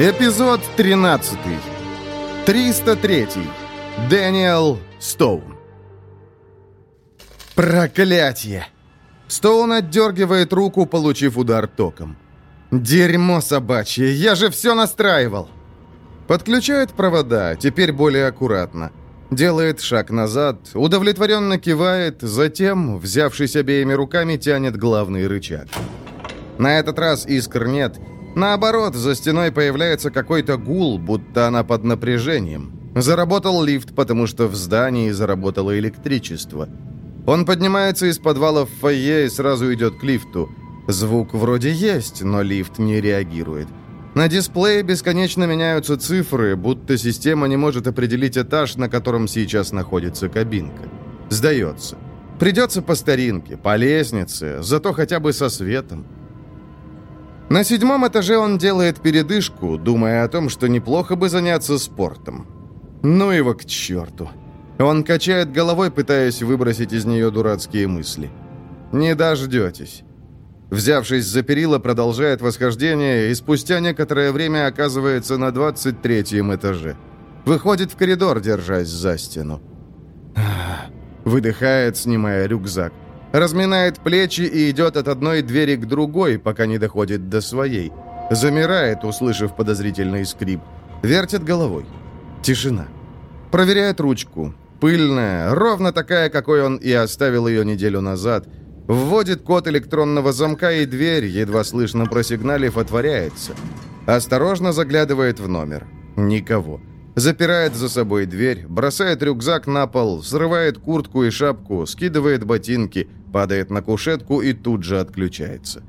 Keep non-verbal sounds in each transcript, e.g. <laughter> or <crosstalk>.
Эпизод 13. 303. Дэниел Стоун. Проклятие! Стоун отдергивает руку, получив удар током. Дерьмо собачье, я же все настраивал! Подключает провода, теперь более аккуратно. Делает шаг назад, удовлетворенно кивает, затем, взявшись обеими руками, тянет главный рычаг. На этот раз искр нет, Наоборот, за стеной появляется какой-то гул, будто она под напряжением. Заработал лифт, потому что в здании заработало электричество. Он поднимается из подвала в фойе и сразу идет к лифту. Звук вроде есть, но лифт не реагирует. На дисплее бесконечно меняются цифры, будто система не может определить этаж, на котором сейчас находится кабинка. Сдается. Придется по старинке, по лестнице, зато хотя бы со светом. На седьмом этаже он делает передышку, думая о том, что неплохо бы заняться спортом. Ну его к черту. Он качает головой, пытаясь выбросить из нее дурацкие мысли. «Не дождетесь». Взявшись за перила, продолжает восхождение и спустя некоторое время оказывается на 23 этаже. Выходит в коридор, держась за стену. Выдыхает, снимая рюкзак. Разминает плечи и идет от одной двери к другой, пока не доходит до своей. Замирает, услышав подозрительный скрип. Вертит головой. Тишина. Проверяет ручку. Пыльная, ровно такая, какой он и оставил ее неделю назад. Вводит код электронного замка, и дверь, едва слышно просигналив, отворяется. Осторожно заглядывает в номер. Никого. Запирает за собой дверь, бросает рюкзак на пол, срывает куртку и шапку, скидывает ботинки, падает на кушетку и тут же отключается.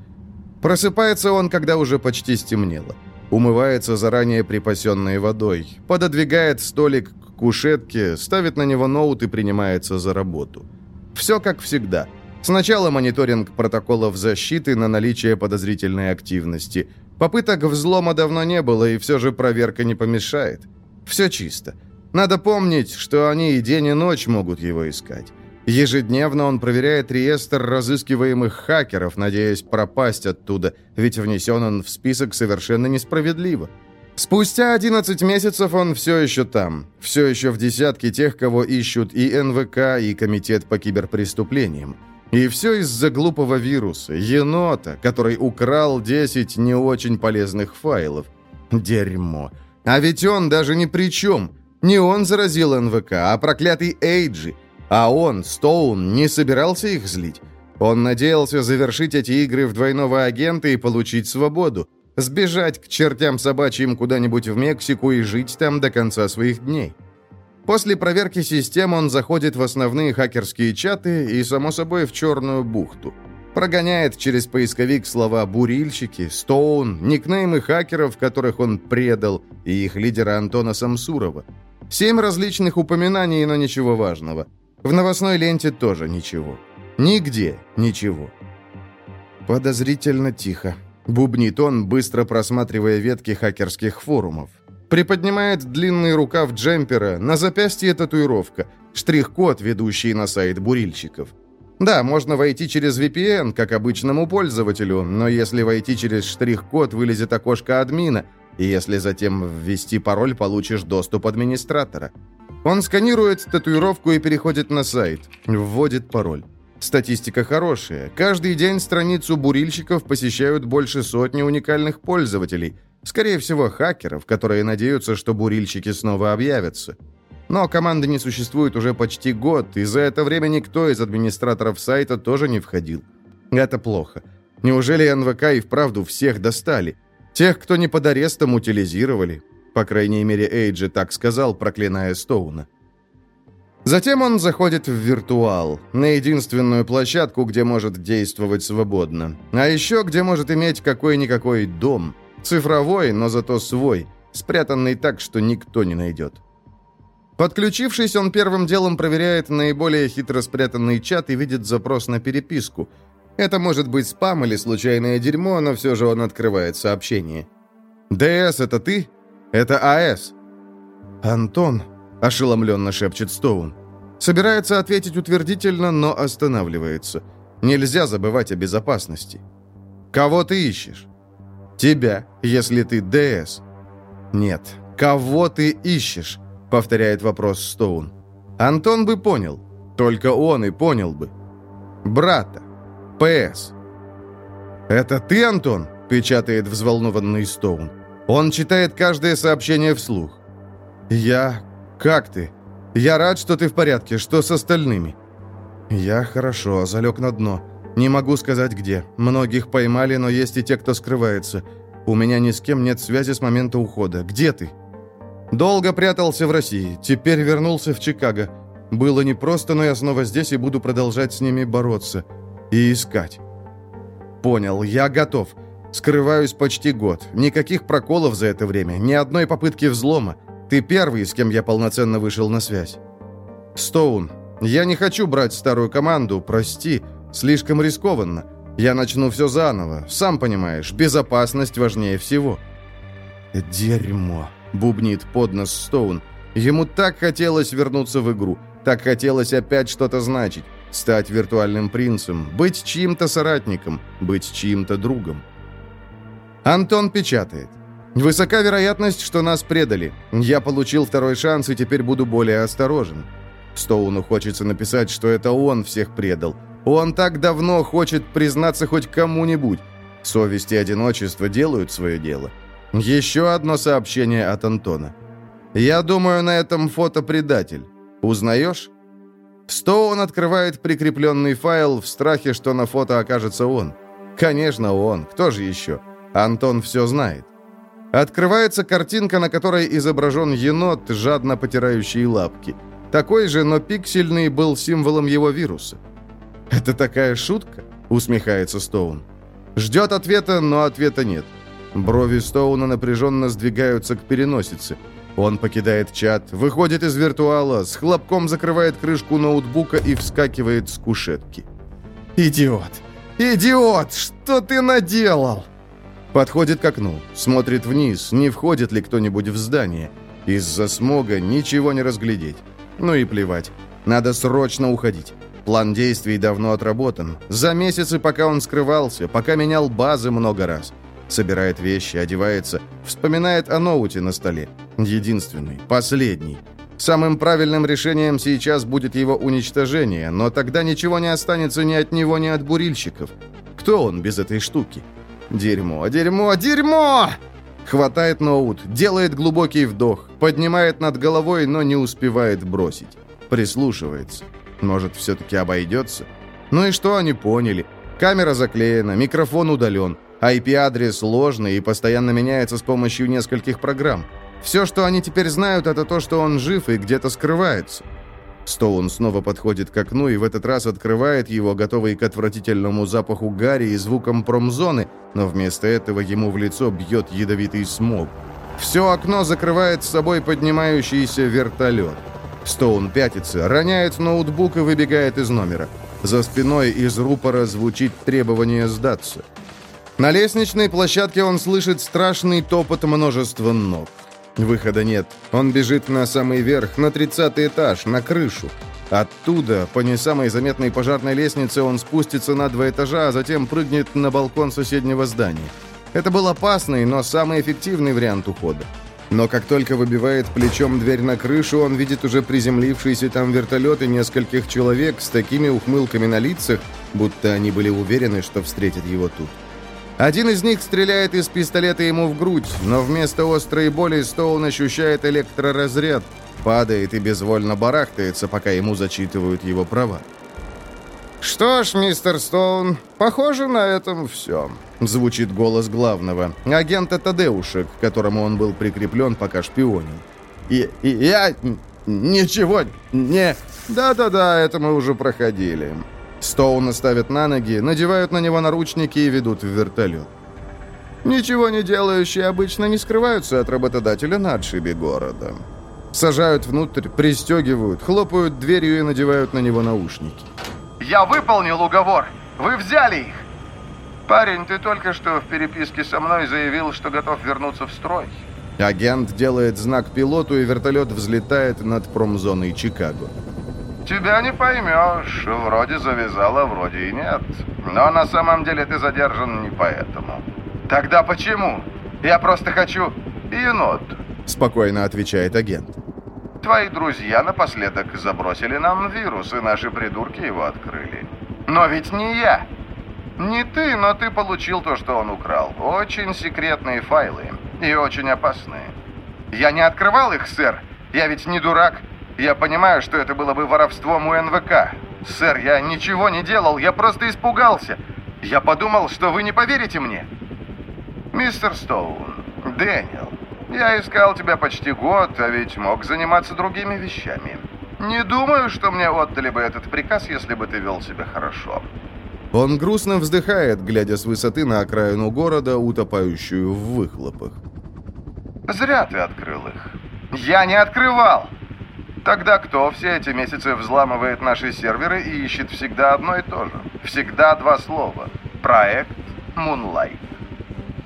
Просыпается он, когда уже почти стемнело. Умывается заранее припасенной водой, пододвигает столик к кушетке, ставит на него ноут и принимается за работу. Все как всегда. Сначала мониторинг протоколов защиты на наличие подозрительной активности. Попыток взлома давно не было, и все же проверка не помешает. Все чисто. Надо помнить, что они и день, и ночь могут его искать. Ежедневно он проверяет реестр разыскиваемых хакеров, надеясь пропасть оттуда, ведь внесен он в список совершенно несправедливо. Спустя 11 месяцев он все еще там, все еще в десятке тех, кого ищут и НВК, и Комитет по киберпреступлениям. И все из-за глупого вируса, енота, который украл 10 не очень полезных файлов. Дерьмо. А ведь он даже ни при чем. Не он заразил НВК, а проклятый Эйджи – а он, Стоун, не собирался их злить. Он надеялся завершить эти игры в двойного агента и получить свободу. Сбежать к чертям собачьим куда-нибудь в Мексику и жить там до конца своих дней. После проверки систем он заходит в основные хакерские чаты и, само собой, в черную бухту. Прогоняет через поисковик слова «бурильщики», «стоун», никнеймы хакеров, которых он предал, и их лидера Антона Самсурова. Семь различных упоминаний, но ничего важного – в новостной ленте тоже ничего. Нигде ничего. Подозрительно тихо. Бубнит он, быстро просматривая ветки хакерских форумов. Приподнимает длинный рукав джемпера, на запястье татуировка, штрих-код, ведущий на сайт бурильщиков. Да, можно войти через VPN, как обычному пользователю, но если войти через штрих-код, вылезет окошко админа, и если затем ввести пароль, получишь доступ администратора. Он сканирует татуировку и переходит на сайт. Вводит пароль. Статистика хорошая. Каждый день страницу бурильщиков посещают больше сотни уникальных пользователей. Скорее всего, хакеров, которые надеются, что бурильщики снова объявятся. Но команды не существует уже почти год, и за это время никто из администраторов сайта тоже не входил. Это плохо. Неужели НВК и вправду всех достали? Тех, кто не под арестом, утилизировали. По крайней мере, Эйджи так сказал, проклиная Стоуна. Затем он заходит в виртуал, на единственную площадку, где может действовать свободно. А еще где может иметь какой-никакой дом. Цифровой, но зато свой, спрятанный так, что никто не найдет. Подключившись, он первым делом проверяет наиболее хитро спрятанный чат и видит запрос на переписку. Это может быть спам или случайное дерьмо, но все же он открывает сообщение. «ДС, это ты?» «Это АЭС». «Антон», — ошеломленно шепчет Стоун. Собирается ответить утвердительно, но останавливается. Нельзя забывать о безопасности. «Кого ты ищешь?» «Тебя, если ты ДС». «Нет. Кого ты ищешь?» — повторяет вопрос Стоун. Антон бы понял. Только он и понял бы. «Брата. ПС». «Это ты, Антон?» — печатает взволнованный Стоун. Он читает каждое сообщение вслух. «Я... Как ты? Я рад, что ты в порядке. Что с остальными?» «Я хорошо, залег на дно. Не могу сказать, где. Многих поймали, но есть и те, кто скрывается. У меня ни с кем нет связи с момента ухода. Где ты?» «Долго прятался в России. Теперь вернулся в Чикаго. Было непросто, но я снова здесь и буду продолжать с ними бороться. И искать». «Понял. Я готов. Скрываюсь почти год. Никаких проколов за это время. Ни одной попытки взлома. Ты первый, с кем я полноценно вышел на связь. Стоун, я не хочу брать старую команду, прости. Слишком рискованно. Я начну все заново. Сам понимаешь, безопасность важнее всего». «Дерьмо», — бубнит под нос Стоун. Ему так хотелось вернуться в игру. Так хотелось опять что-то значить. Стать виртуальным принцем. Быть чьим-то соратником. Быть чьим-то другом. Антон печатает. «Высока вероятность, что нас предали. Я получил второй шанс и теперь буду более осторожен». Стоуну хочется написать, что это он всех предал. Он так давно хочет признаться хоть кому-нибудь. Совесть и одиночество делают свое дело. Еще одно сообщение от Антона. «Я думаю, на этом фото предатель. Узнаешь?» Стоун открывает прикрепленный файл в страхе, что на фото окажется он. Конечно, он. Кто же еще? Антон все знает. Открывается картинка, на которой изображен енот, жадно потирающий лапки. Такой же, но пиксельный, был символом его вируса. «Это такая шутка?» — усмехается Стоун. Ждет ответа, но ответа нет. Брови Стоуна напряженно сдвигаются к переносице. Он покидает чат, выходит из виртуала, с хлопком закрывает крышку ноутбука и вскакивает с кушетки. «Идиот! Идиот! Что ты наделал?» Подходит к окну, смотрит вниз, не входит ли кто-нибудь в здание. Из-за смога ничего не разглядеть. Ну и плевать. Надо срочно уходить. План действий давно отработан. За месяцы, пока он скрывался, пока менял базы много раз. Собирает вещи, одевается, вспоминает о ноуте на столе. Единственный, последний. Самым правильным решением сейчас будет его уничтожение, но тогда ничего не останется ни от него, ни от бурильщиков. Кто он без этой штуки? Дерьмо, дерьмо, дерьмо! Хватает ноут, делает глубокий вдох, поднимает над головой, но не успевает бросить. Прислушивается. Может, все-таки обойдется? Ну и что они поняли? Камера заклеена, микрофон удален, IP-адрес ложный и постоянно меняется с помощью нескольких программ. Все, что они теперь знают, это то, что он жив и где-то скрывается. Стоун снова подходит к окну и в этот раз открывает его, готовый к отвратительному запаху гари и звукам промзоны, но вместо этого ему в лицо бьет ядовитый смог. Все окно закрывает с собой поднимающийся вертолет. Стоун пятится, роняет ноутбук и выбегает из номера. За спиной из рупора звучит требование сдаться. На лестничной площадке он слышит страшный топот множества ног. Выхода нет. Он бежит на самый верх, на 30 этаж, на крышу. Оттуда, по не самой заметной пожарной лестнице, он спустится на два этажа, а затем прыгнет на балкон соседнего здания. Это был опасный, но самый эффективный вариант ухода. Но как только выбивает плечом дверь на крышу, он видит уже приземлившиеся там вертолеты нескольких человек с такими ухмылками на лицах, будто они были уверены, что встретят его тут. Один из них стреляет из пистолета ему в грудь, но вместо острой боли Стоун ощущает электроразряд, падает и безвольно барахтается, пока ему зачитывают его права. «Что ж, мистер Стоун, похоже, на этом все», — звучит голос главного, агента Тадеуша, к которому он был прикреплен, пока шпионил. «И, и я ничего не...» «Да-да-да, это мы уже проходили. Стоуна ставят на ноги, надевают на него наручники и ведут в вертолет. Ничего не делающие обычно не скрываются от работодателя на отшибе города. Сажают внутрь, пристегивают, хлопают дверью и надевают на него наушники. «Я выполнил уговор! Вы взяли их!» «Парень, ты только что в переписке со мной заявил, что готов вернуться в строй». Агент делает знак пилоту, и вертолет взлетает над промзоной Чикаго. Тебя не поймешь. Вроде завязала, вроде и нет. Но на самом деле ты задержан не поэтому. Тогда почему? Я просто хочу енот. спокойно отвечает агент. Твои друзья напоследок забросили нам вирус, и наши придурки его открыли. Но ведь не я. Не ты, но ты получил то, что он украл. Очень секретные файлы. И очень опасные. Я не открывал их, сэр. Я ведь не дурак. Я понимаю, что это было бы воровством у НВК. Сэр, я ничего не делал, я просто испугался. Я подумал, что вы не поверите мне. Мистер Стоун, Дэниел, я искал тебя почти год, а ведь мог заниматься другими вещами. Не думаю, что мне отдали бы этот приказ, если бы ты вел себя хорошо. Он грустно вздыхает, глядя с высоты на окраину города, утопающую в выхлопах. Зря ты открыл их. Я не открывал! Тогда кто все эти месяцы взламывает наши серверы и ищет всегда одно и то же? Всегда два слова. Проект Moonlight.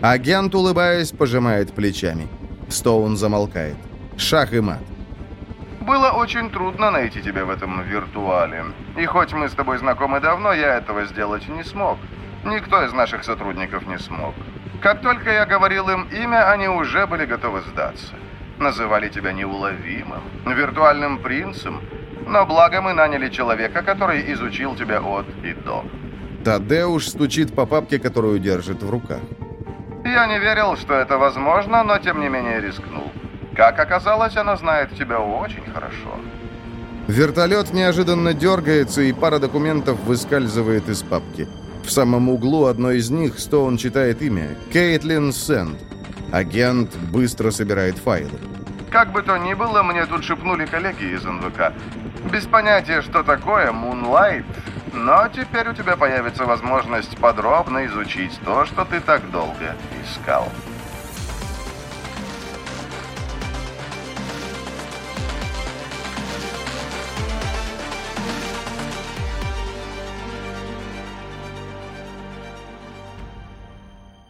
Агент, улыбаясь, пожимает плечами. Стоун замолкает. Шах и мат. Было очень трудно найти тебя в этом виртуале. И хоть мы с тобой знакомы давно, я этого сделать не смог. Никто из наших сотрудников не смог. Как только я говорил им имя, они уже были готовы сдаться. Называли тебя неуловимым, виртуальным принцем. Но благо мы наняли человека, который изучил тебя от и до. Тадеуш стучит по папке, которую держит в руках. Я не верил, что это возможно, но тем не менее рискнул. Как оказалось, она знает тебя очень хорошо. Вертолет неожиданно дергается, и пара документов выскальзывает из папки. В самом углу одной из них Стоун читает имя – Кейтлин Сэнд. Агент быстро собирает файлы. Как бы то ни было, мне тут шепнули коллеги из НВК. Без понятия, что такое Moonlight, но теперь у тебя появится возможность подробно изучить то, что ты так долго искал.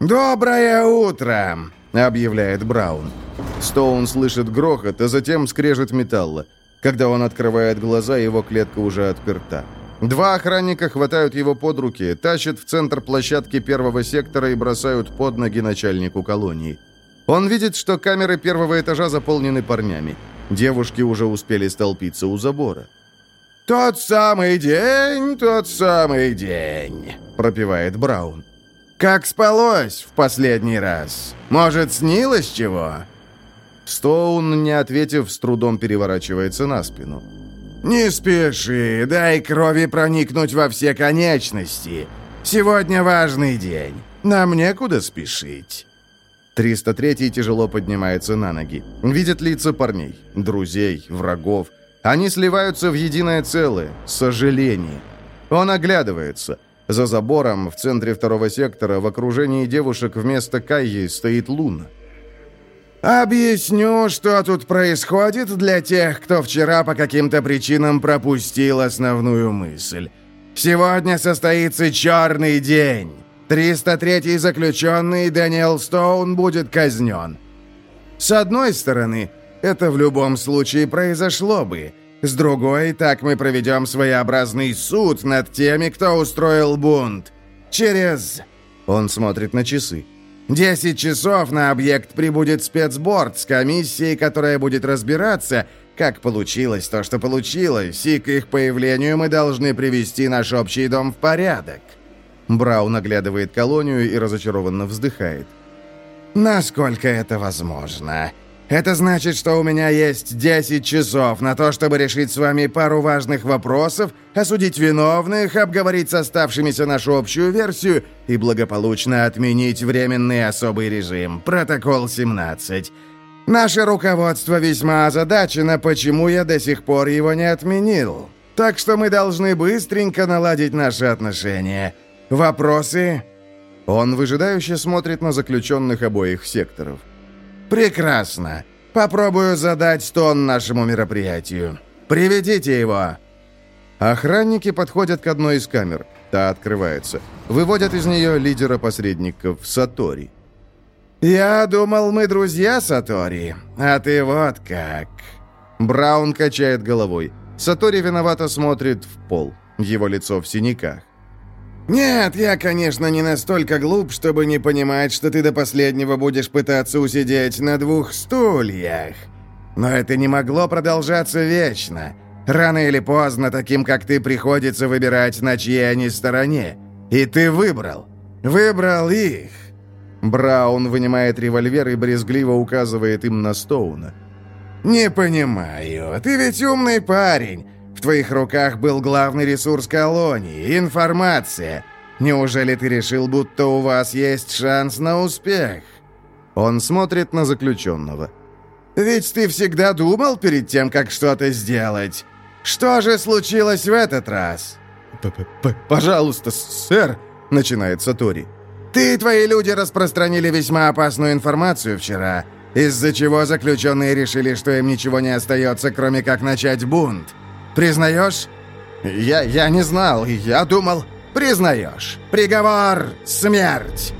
«Доброе утро!» — объявляет Браун. Стоун слышит грохот, а затем скрежет металла. Когда он открывает глаза, его клетка уже отперта. Два охранника хватают его под руки, тащат в центр площадки первого сектора и бросают под ноги начальнику колонии. Он видит, что камеры первого этажа заполнены парнями. Девушки уже успели столпиться у забора. «Тот самый день, тот самый день», — пропевает Браун. «Как спалось в последний раз? Может, снилось чего?» Стоун, не ответив, с трудом переворачивается на спину. «Не спеши, дай крови проникнуть во все конечности. Сегодня важный день. Нам некуда спешить». 303-й тяжело поднимается на ноги. Видит лица парней, друзей, врагов. Они сливаются в единое целое — сожаление. Он оглядывается. За забором, в центре второго сектора, в окружении девушек вместо Кайи стоит Луна. «Объясню, что тут происходит для тех, кто вчера по каким-то причинам пропустил основную мысль. Сегодня состоится черный день. 303-й заключенный Дэниел Стоун будет казнен. С одной стороны, это в любом случае произошло бы. С другой, так мы проведем своеобразный суд над теми, кто устроил бунт. Через... Он смотрит на часы. Десять часов на объект прибудет спецборд с комиссией, которая будет разбираться, как получилось то, что получилось, и к их появлению мы должны привести наш общий дом в порядок». Браун оглядывает колонию и разочарованно вздыхает. «Насколько это возможно?» Это значит, что у меня есть 10 часов на то, чтобы решить с вами пару важных вопросов, осудить виновных, обговорить с оставшимися нашу общую версию и благополучно отменить временный особый режим, протокол 17. Наше руководство весьма озадачено, почему я до сих пор его не отменил. Так что мы должны быстренько наладить наши отношения. Вопросы?» Он выжидающе смотрит на заключенных обоих секторов. «Прекрасно. Попробую задать тон нашему мероприятию. Приведите его!» Охранники подходят к одной из камер. Та открывается. Выводят из нее лидера посредников Сатори. «Я думал, мы друзья, Сатори, а ты вот как!» Браун качает головой. Сатори виновато смотрит в пол. Его лицо в синяках. «Нет, я, конечно, не настолько глуп, чтобы не понимать, что ты до последнего будешь пытаться усидеть на двух стульях. Но это не могло продолжаться вечно. Рано или поздно таким, как ты, приходится выбирать, на чьей они стороне. И ты выбрал. Выбрал их». Браун вынимает револьвер и брезгливо указывает им на Стоуна. «Не понимаю. Ты ведь умный парень. В твоих руках был главный ресурс колонии — информация. Неужели ты решил, будто у вас есть шанс на успех?» Он смотрит на заключенного. «Ведь ты всегда думал перед тем, как что-то сделать. Что же случилось в этот раз?» П -п -п «Пожалуйста, сэр», — начинает Сатори. «Ты и твои люди распространили весьма опасную информацию вчера, из-за чего заключенные решили, что им ничего не остается, кроме как начать бунт. Признаешь?» «Я, я не знал, я думал...» «Признаешь. Приговор — смерть!»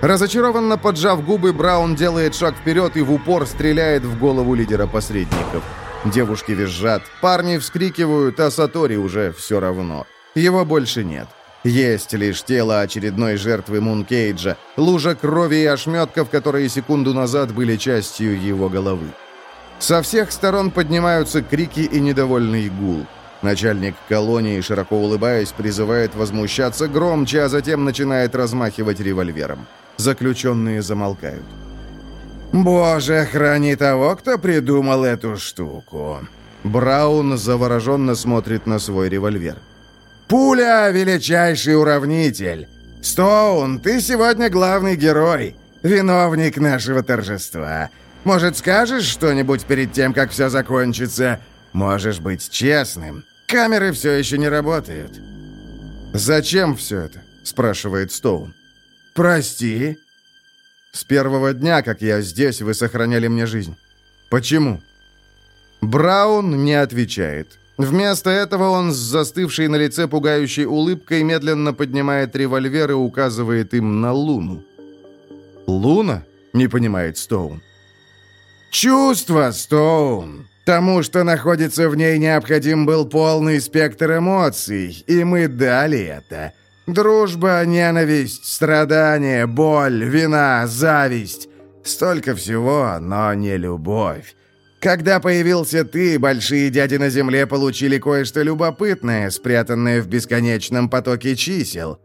Разочарованно поджав губы, Браун делает шаг вперед и в упор стреляет в голову лидера посредников. Девушки визжат, парни вскрикивают, а Сатори уже все равно. Его больше нет. Есть лишь тело очередной жертвы Мункейджа, лужа крови и ошметков, которые секунду назад были частью его головы. Со всех сторон поднимаются крики и недовольный гул. Начальник колонии, широко улыбаясь, призывает возмущаться громче, а затем начинает размахивать револьвером. Заключенные замолкают. «Боже, храни того, кто придумал эту штуку!» Браун завороженно смотрит на свой револьвер. «Пуля — величайший уравнитель! Стоун, ты сегодня главный герой, виновник нашего торжества. Может, скажешь что-нибудь перед тем, как все закончится? Можешь быть честным. Камеры все еще не работают». «Зачем все это?» — спрашивает Стоун. «Прости?» «С первого дня, как я здесь, вы сохраняли мне жизнь. Почему?» Браун не отвечает. Вместо этого он с застывшей на лице пугающей улыбкой медленно поднимает револьвер и указывает им на Луну. «Луна?» — не понимает Стоун. «Чувство, Стоун. Тому, что находится в ней, необходим был полный спектр эмоций, и мы дали это. Дружба, ненависть, страдание, боль, вина, зависть. Столько всего, но не любовь. Когда появился ты, большие дяди на земле получили кое-что любопытное, спрятанное в бесконечном потоке чисел.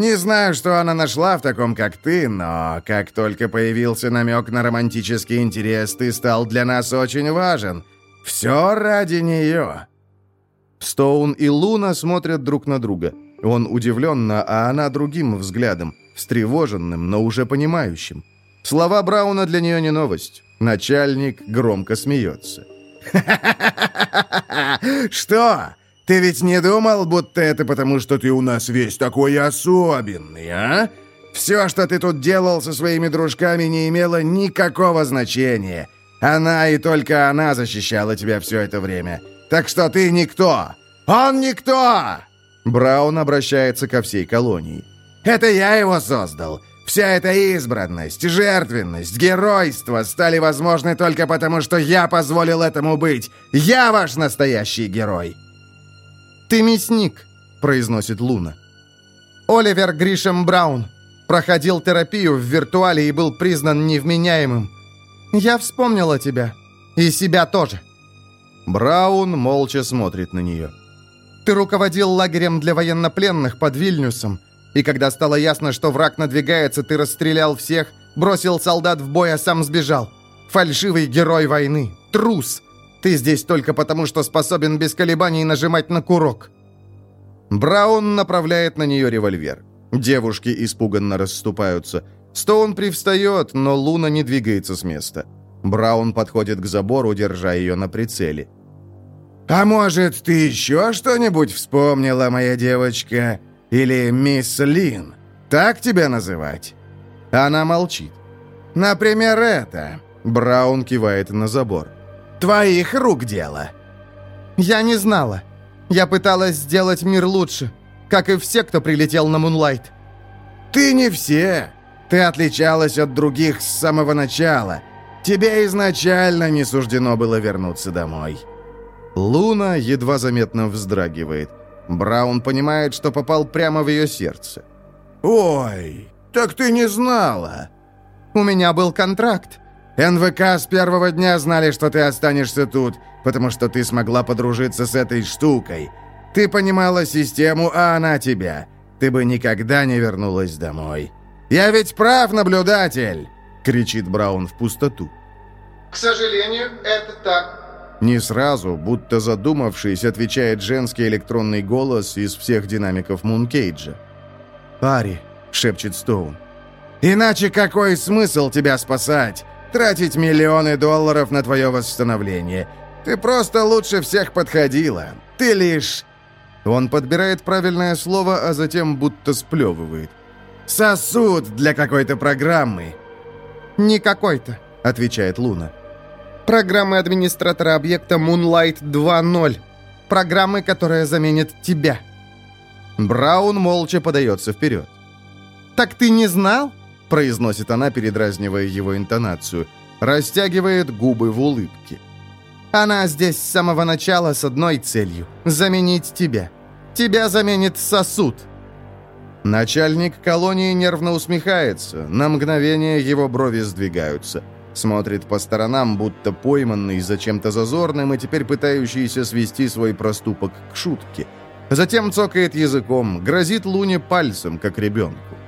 Не знаю, что она нашла в таком, как ты, но как только появился намек на романтический интерес, ты стал для нас очень важен. Все ради нее». Стоун и Луна смотрят друг на друга. Он удивленно, а она другим взглядом, встревоженным, но уже понимающим. Слова Брауна для нее не новость. Начальник громко смеется. <laughs> «Что? Ты ведь не думал, будто это потому, что ты у нас весь такой особенный, а? Все, что ты тут делал со своими дружками, не имело никакого значения. Она и только она защищала тебя все это время. Так что ты никто. Он никто!» Браун обращается ко всей колонии. «Это я его создал. Вся эта избранность, жертвенность, геройство стали возможны только потому, что я позволил этому быть. Я ваш настоящий герой!» «Ты мясник», — произносит Луна. «Оливер Гришем Браун. Проходил терапию в виртуале и был признан невменяемым. Я вспомнила тебя. И себя тоже». Браун молча смотрит на нее. «Ты руководил лагерем для военнопленных под Вильнюсом. И когда стало ясно, что враг надвигается, ты расстрелял всех, бросил солдат в бой, а сам сбежал. Фальшивый герой войны. Трус. Ты здесь только потому, что способен без колебаний нажимать на курок». Браун направляет на нее револьвер. Девушки испуганно расступаются. Стоун привстает, но Луна не двигается с места. Браун подходит к забору, держа ее на прицеле. «А может, ты еще что-нибудь вспомнила, моя девочка?» Или мисс Лин. Так тебя называть?» Она молчит. «Например, это...» Браун кивает на забор. «Твоих рук дело». «Я не знала. Я пыталась сделать мир лучше, как и все, кто прилетел на Мунлайт». «Ты не все. Ты отличалась от других с самого начала. Тебе изначально не суждено было вернуться домой». Луна едва заметно вздрагивает. Браун понимает, что попал прямо в ее сердце. «Ой, так ты не знала!» «У меня был контракт. НВК с первого дня знали, что ты останешься тут, потому что ты смогла подружиться с этой штукой. Ты понимала систему, а она тебя. Ты бы никогда не вернулась домой. Я ведь прав, наблюдатель!» — кричит Браун в пустоту. «К сожалению, это так». Не сразу, будто задумавшись, отвечает женский электронный голос из всех динамиков Мункейджа. «Пари», — шепчет Стоун. «Иначе какой смысл тебя спасать? Тратить миллионы долларов на твое восстановление? Ты просто лучше всех подходила. Ты лишь...» Он подбирает правильное слово, а затем будто сплевывает. «Сосуд для какой-то программы». «Не какой-то», — отвечает Луна программы администратора объекта Moonlight 2.0. Программы, которая заменит тебя». Браун молча подается вперед. «Так ты не знал?» — произносит она, передразнивая его интонацию. Растягивает губы в улыбке. «Она здесь с самого начала с одной целью — заменить тебя. Тебя заменит сосуд». Начальник колонии нервно усмехается. На мгновение его брови сдвигаются. Смотрит по сторонам, будто пойманный за чем-то зазорным и теперь пытающийся свести свой проступок к шутке. Затем цокает языком, грозит Луне пальцем, как ребенку.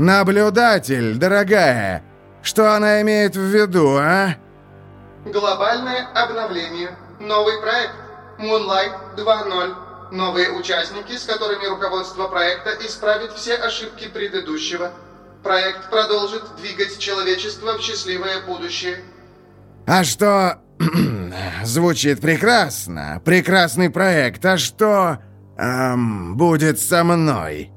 «Наблюдатель, дорогая! Что она имеет в виду, а?» Глобальное обновление. Новый проект. Moonlight 2.0. Новые участники, с которыми руководство проекта исправит все ошибки предыдущего. Проект продолжит двигать человечество в счастливое будущее. А что... <clears throat> Звучит прекрасно. Прекрасный проект. А что... Эм, будет со мной?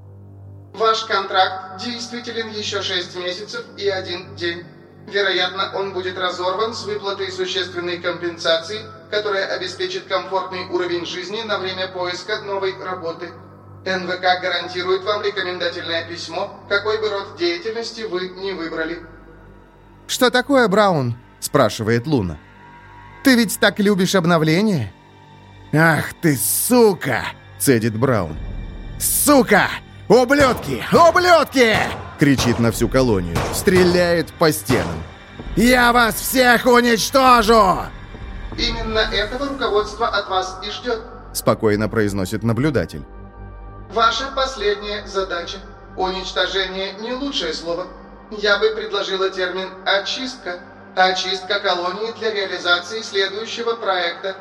Ваш контракт действителен еще 6 месяцев и один день. Вероятно, он будет разорван с выплатой существенной компенсации, которая обеспечит комфортный уровень жизни на время поиска новой работы. НВК гарантирует вам рекомендательное письмо, какой бы род деятельности вы не выбрали. «Что такое, Браун?» – спрашивает Луна. «Ты ведь так любишь обновление?» «Ах ты, сука!» – цедит Браун. «Сука! Ублюдки! Ублюдки!» – кричит на всю колонию. Стреляет по стенам. «Я вас всех уничтожу!» «Именно этого руководство от вас и ждет», – спокойно произносит наблюдатель. Ваша последняя задача. Уничтожение не лучшее слово. Я бы предложила термин «очистка». Очистка колонии для реализации следующего проекта.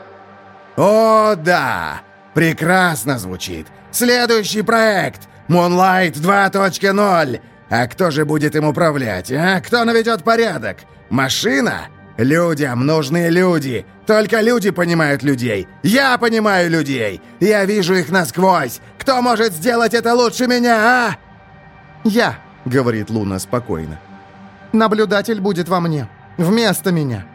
О, да! Прекрасно звучит. Следующий проект. Moonlight 2.0. А кто же будет им управлять, а? Кто наведет порядок? Машина? Людям нужны люди. Только люди понимают людей. Я понимаю людей. Я вижу их насквозь. Кто может сделать это лучше меня, а?» «Я», — говорит Луна спокойно. «Наблюдатель будет во мне. Вместо меня.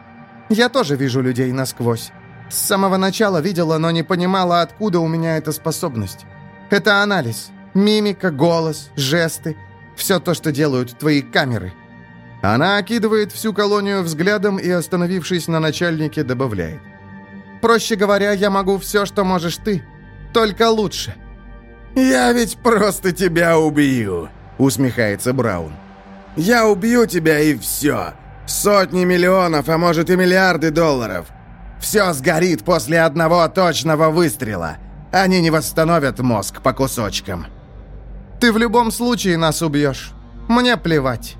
Я тоже вижу людей насквозь. С самого начала видела, но не понимала, откуда у меня эта способность. Это анализ. Мимика, голос, жесты. Все то, что делают твои камеры». Она окидывает всю колонию взглядом и, остановившись на начальнике, добавляет. «Проще говоря, я могу все, что можешь ты, только лучше». «Я ведь просто тебя убью», — усмехается Браун. «Я убью тебя и все. Сотни миллионов, а может и миллиарды долларов. Все сгорит после одного точного выстрела. Они не восстановят мозг по кусочкам». «Ты в любом случае нас убьешь. Мне плевать».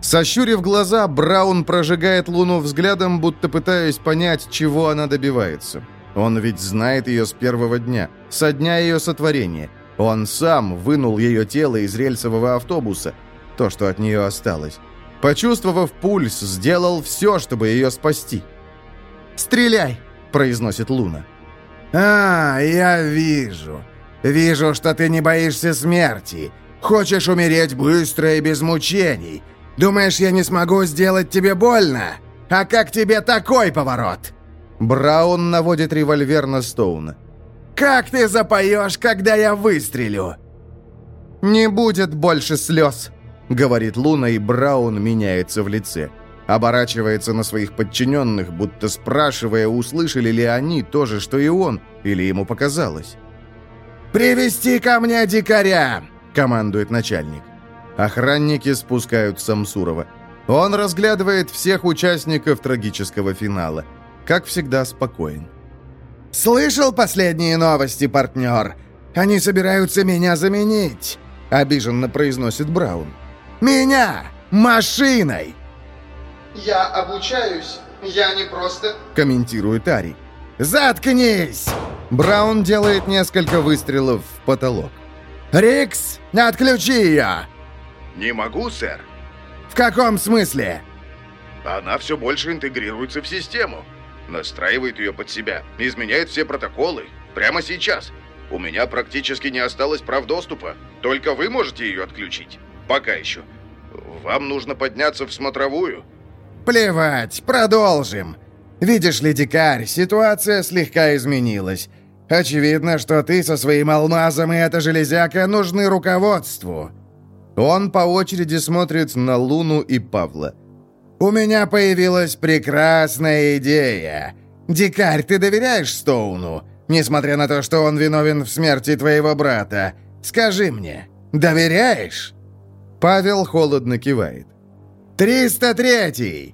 Сощурив глаза, Браун прожигает Луну взглядом, будто пытаясь понять, чего она добивается. Он ведь знает ее с первого дня, со дня ее сотворения. Он сам вынул ее тело из рельсового автобуса, то, что от нее осталось. Почувствовав пульс, сделал все, чтобы ее спасти. «Стреляй!» – произносит Луна. «А, я вижу. Вижу, что ты не боишься смерти. Хочешь умереть быстро и без мучений. Думаешь, я не смогу сделать тебе больно? А как тебе такой поворот?» Браун наводит револьвер на Стоуна. «Как ты запоешь, когда я выстрелю?» «Не будет больше слез», — говорит Луна, и Браун меняется в лице. Оборачивается на своих подчиненных, будто спрашивая, услышали ли они то же, что и он, или ему показалось. «Привести ко мне дикаря!» — командует начальник. Охранники спускают Самсурова. Он разглядывает всех участников трагического финала. Как всегда, спокоен. «Слышал последние новости, партнер? Они собираются меня заменить!» — обиженно произносит Браун. «Меня! Машиной!» «Я обучаюсь. Я не просто...» — комментирует Ари. «Заткнись!» Браун делает несколько выстрелов в потолок. «Рикс, отключи ее!» «Не могу, сэр. «В каком смысле?» Она все больше интегрируется в систему. Настраивает ее под себя. Изменяет все протоколы. Прямо сейчас. У меня практически не осталось прав доступа. Только вы можете ее отключить. Пока еще. Вам нужно подняться в смотровую. «Плевать, продолжим. Видишь ли, дикарь, ситуация слегка изменилась. Очевидно, что ты со своим алмазом и эта железяка нужны руководству». Он по очереди смотрит на Луну и Павла. «У меня появилась прекрасная идея. Дикарь, ты доверяешь Стоуну? Несмотря на то, что он виновен в смерти твоего брата. Скажи мне, доверяешь?» Павел холодно кивает. «Триста третий!»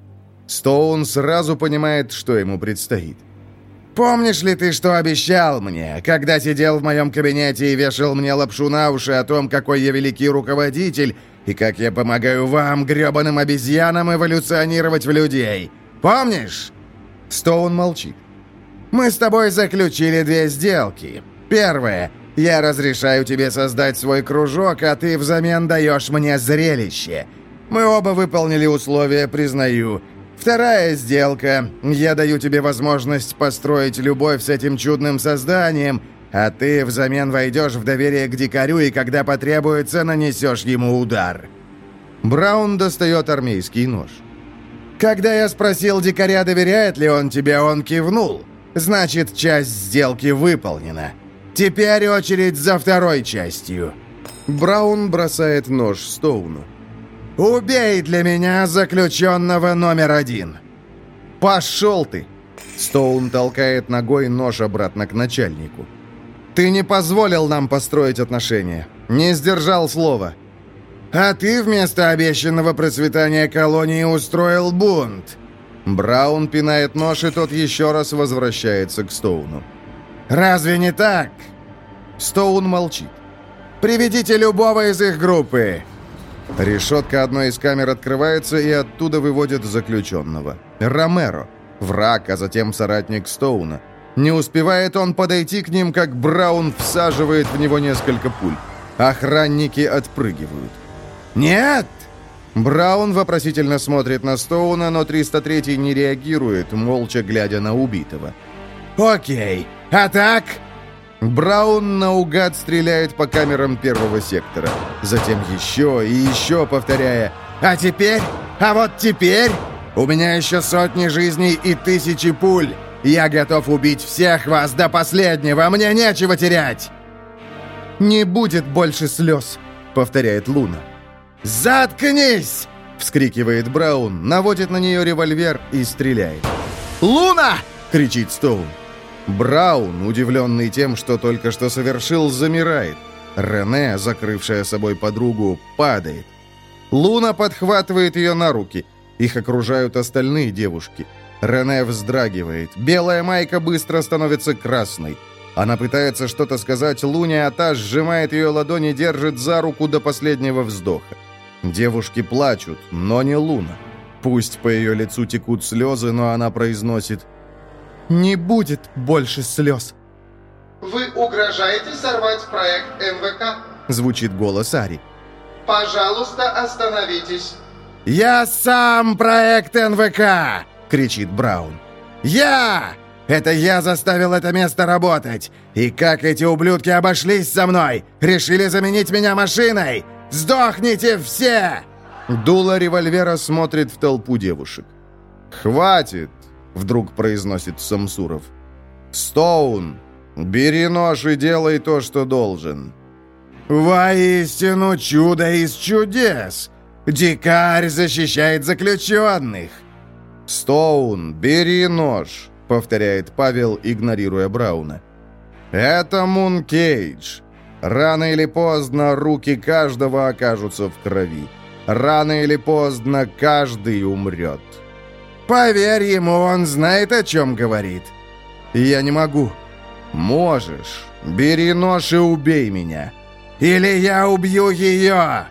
Стоун сразу понимает, что ему предстоит. «Помнишь ли ты, что обещал мне, когда сидел в моем кабинете и вешал мне лапшу на уши о том, какой я великий руководитель и как я помогаю вам, гребаным обезьянам, эволюционировать в людей? Помнишь?» Стоун молчит. «Мы с тобой заключили две сделки. Первая. Я разрешаю тебе создать свой кружок, а ты взамен даешь мне зрелище. Мы оба выполнили условия, признаю. Вторая сделка. Я даю тебе возможность построить любовь с этим чудным созданием, а ты взамен войдешь в доверие к дикарю и, когда потребуется, нанесешь ему удар». Браун достает армейский нож. «Когда я спросил дикаря, доверяет ли он тебе, он кивнул. Значит, часть сделки выполнена. Теперь очередь за второй частью». Браун бросает нож Стоуну. «Убей для меня заключенного номер один!» «Пошел ты!» Стоун толкает ногой нож обратно к начальнику. «Ты не позволил нам построить отношения. Не сдержал слова». «А ты вместо обещанного процветания колонии устроил бунт!» Браун пинает нож, и тот еще раз возвращается к Стоуну. «Разве не так?» Стоун молчит. «Приведите любого из их группы!» Решетка одной из камер открывается, и оттуда выводят заключенного. Ромеро. Враг, а затем соратник Стоуна. Не успевает он подойти к ним, как Браун всаживает в него несколько пуль. Охранники отпрыгивают. «Нет!» Браун вопросительно смотрит на Стоуна, но 303 не реагирует, молча глядя на убитого. «Окей, а так?» Браун наугад стреляет по камерам первого сектора. Затем еще и еще, повторяя «А теперь? А вот теперь? У меня еще сотни жизней и тысячи пуль. Я готов убить всех вас до последнего, мне нечего терять!» «Не будет больше слез», — повторяет Луна. «Заткнись!» — вскрикивает Браун, наводит на нее револьвер и стреляет. «Луна!» — кричит Стоун. Браун, удивленный тем, что только что совершил, замирает. Рене, закрывшая собой подругу, падает. Луна подхватывает ее на руки. Их окружают остальные девушки. Рене вздрагивает. Белая майка быстро становится красной. Она пытается что-то сказать Луне, а та сжимает ее ладони держит за руку до последнего вздоха. Девушки плачут, но не Луна. Пусть по ее лицу текут слезы, но она произносит «Не будет больше слез». «Вы угрожаете сорвать проект НВК?» Звучит голос Ари. «Пожалуйста, остановитесь». «Я сам проект НВК!» — кричит Браун. «Я! Это я заставил это место работать! И как эти ублюдки обошлись со мной? Решили заменить меня машиной? Сдохните все!» Дуло револьвера смотрит в толпу девушек. «Хватит!» — вдруг произносит Самсуров. «Стоун, бери нож и делай то, что должен». «Воистину чудо из чудес! Дикарь защищает заключенных!» «Стоун, бери нож», — повторяет Павел, игнорируя Брауна. «Это Мун Кейдж. Рано или поздно руки каждого окажутся в крови. Рано или поздно каждый умрет. Поверь ему, он знает, о чем говорит. Я не могу. Можешь. Бери нож и убей меня. Или я убью ее!»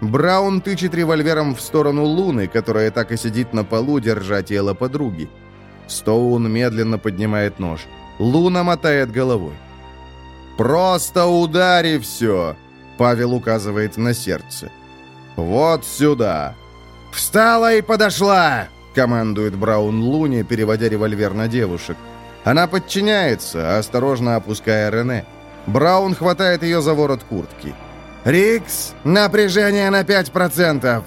Браун тычет револьвером в сторону Луны, которая так и сидит на полу, держа тело подруги. Стоун медленно поднимает нож. Луна мотает головой. «Просто удари все!» Павел указывает на сердце. «Вот сюда!» «Встала и подошла!» Командует Браун Луне, переводя револьвер на девушек. Она подчиняется, осторожно опуская Рене. Браун хватает ее за ворот куртки. «Рикс, напряжение на 5%!»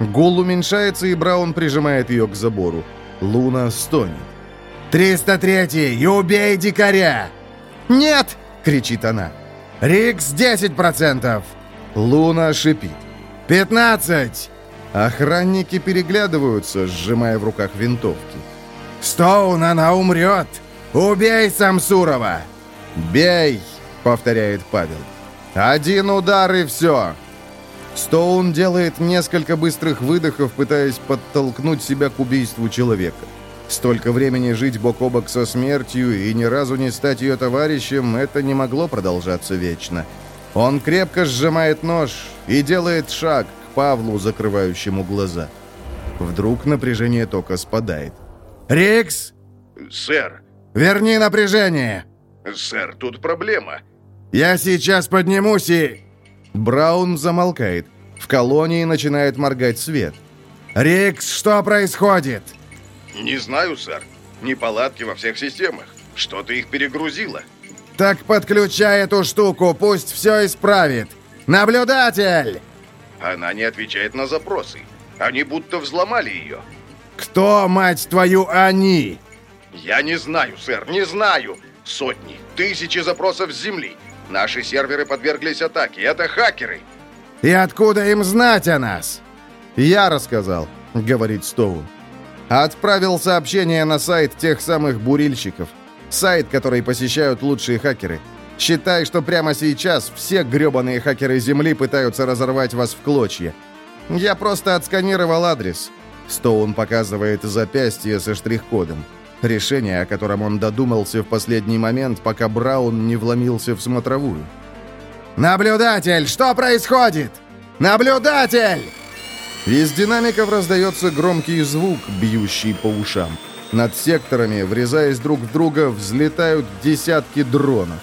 Гул уменьшается, и Браун прижимает ее к забору. Луна стонет. «303-й, убей дикаря!» «Нет!» — кричит она. «Рикс, 10%!» Луна шипит. «15!» Охранники переглядываются, сжимая в руках винтовки. «Стоун, она умрет! Убей Самсурова!» «Бей!» — повторяет Павел. «Один удар и все!» Стоун делает несколько быстрых выдохов, пытаясь подтолкнуть себя к убийству человека. Столько времени жить бок о бок со смертью и ни разу не стать ее товарищем, это не могло продолжаться вечно. Он крепко сжимает нож и делает шаг Павлу, закрывающему глаза. Вдруг напряжение тока спадает. «Рикс!» «Сэр!» «Верни напряжение!» «Сэр, тут проблема!» «Я сейчас поднимусь и...» Браун замолкает. В колонии начинает моргать свет. «Рикс, что происходит?» «Не знаю, сэр. Неполадки во всех системах. Что-то их перегрузило». «Так подключай эту штуку, пусть все исправит! Наблюдатель!» Она не отвечает на запросы. Они будто взломали ее. «Кто, мать твою, они?» Я не знаю, сэр, не знаю. Сотни, тысячи запросов с Земли. Наши серверы подверглись атаке. Это хакеры. «И откуда им знать о нас?» «Я рассказал», — говорит Стоун. Отправил сообщение на сайт тех самых бурильщиков. Сайт, который посещают лучшие хакеры. Считай, что прямо сейчас все гребаные хакеры Земли пытаются разорвать вас в клочья. Я просто отсканировал адрес. Стоун показывает запястье со штрих-кодом. Решение, о котором он додумался в последний момент, пока Браун не вломился в смотровую. «Наблюдатель, что происходит? Наблюдатель!» Из динамиков раздается громкий звук, бьющий по ушам. Над секторами, врезаясь друг в друга, взлетают десятки дронов.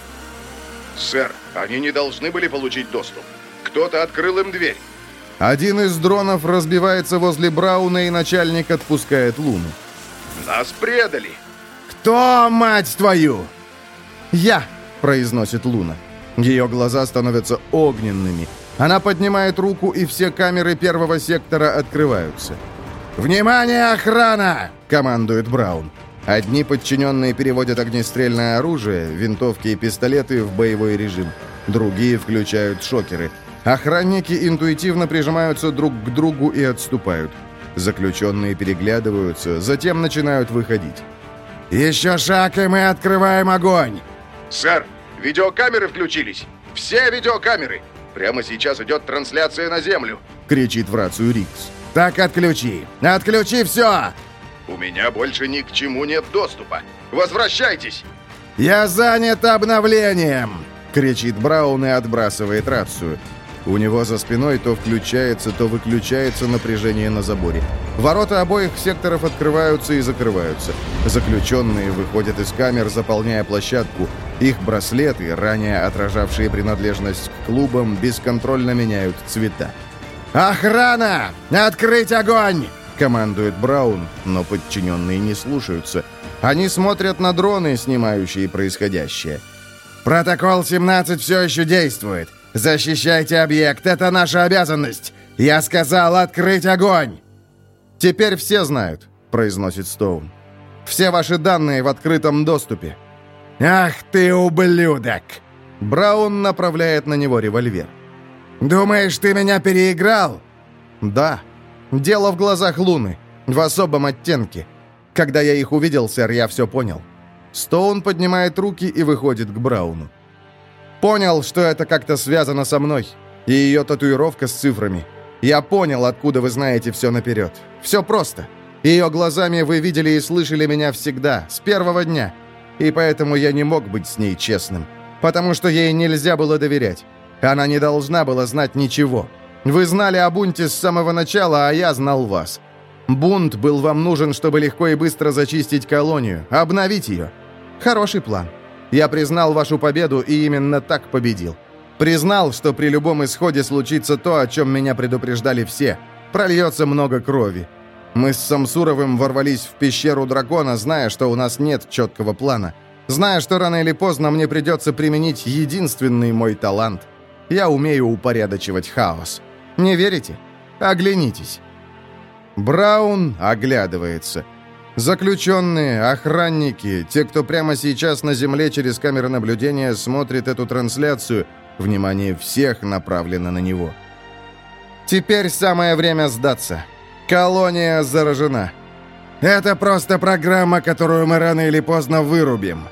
Сэр, они не должны были получить доступ. Кто-то открыл им дверь. Один из дронов разбивается возле Брауна, и начальник отпускает Луну. Нас предали. «Кто, мать твою?» «Я», — произносит Луна. Ее глаза становятся огненными. Она поднимает руку, и все камеры первого сектора открываются. «Внимание, охрана!» — командует Браун. Одни подчиненные переводят огнестрельное оружие, винтовки и пистолеты в боевой режим. Другие включают шокеры. Охранники интуитивно прижимаются друг к другу и отступают. Заключенные переглядываются, затем начинают выходить. «Еще шаг, и мы открываем огонь!» Сэр, видеокамеры включились. Все видеокамеры. Прямо сейчас идет трансляция на Землю. кричит в рацию Рикс. «Так отключи! Отключи все!» У меня больше ни к чему нет доступа. Возвращайтесь! «Я занят обновлением!» — кричит Браун и отбрасывает рацию. У него за спиной то включается, то выключается напряжение на заборе. Ворота обоих секторов открываются и закрываются. Заключенные выходят из камер, заполняя площадку. Их браслеты, ранее отражавшие принадлежность к клубам, бесконтрольно меняют цвета. «Охрана! Открыть огонь!» — командует Браун, но подчиненные не слушаются. Они смотрят на дроны, снимающие происходящее. «Протокол 17 все еще действует. Защищайте объект, это наша обязанность. Я сказал открыть огонь!» «Теперь все знают», — произносит Стоун. «Все ваши данные в открытом доступе». «Ах ты, ублюдок!» Браун направляет на него револьвер. «Думаешь, ты меня переиграл?» «Да. Дело в глазах Луны. В особом оттенке. Когда я их увидел, сэр, я все понял». Стоун поднимает руки и выходит к Брауну. Понял, что это как-то связано со мной. И ее татуировка с цифрами. Я понял, откуда вы знаете все наперед. Все просто. Ее глазами вы видели и слышали меня всегда, с первого дня. И поэтому я не мог быть с ней честным. Потому что ей нельзя было доверять. Она не должна была знать ничего. Вы знали о бунте с самого начала, а я знал вас. Бунт был вам нужен, чтобы легко и быстро зачистить колонию, обновить ее. Хороший план. Я признал вашу победу и именно так победил. Признал, что при любом исходе случится то, о чем меня предупреждали все. Прольется много крови. Мы с Самсуровым ворвались в пещеру дракона, зная, что у нас нет четкого плана. Зная, что рано или поздно мне придется применить единственный мой талант. Я умею упорядочивать хаос. Не верите? Оглянитесь. Браун оглядывается. Заключенные, охранники, те, кто прямо сейчас на земле через камеры наблюдения смотрит эту трансляцию, внимание всех направлено на него. Теперь самое время сдаться. Колония заражена. Это просто программа, которую мы рано или поздно вырубим.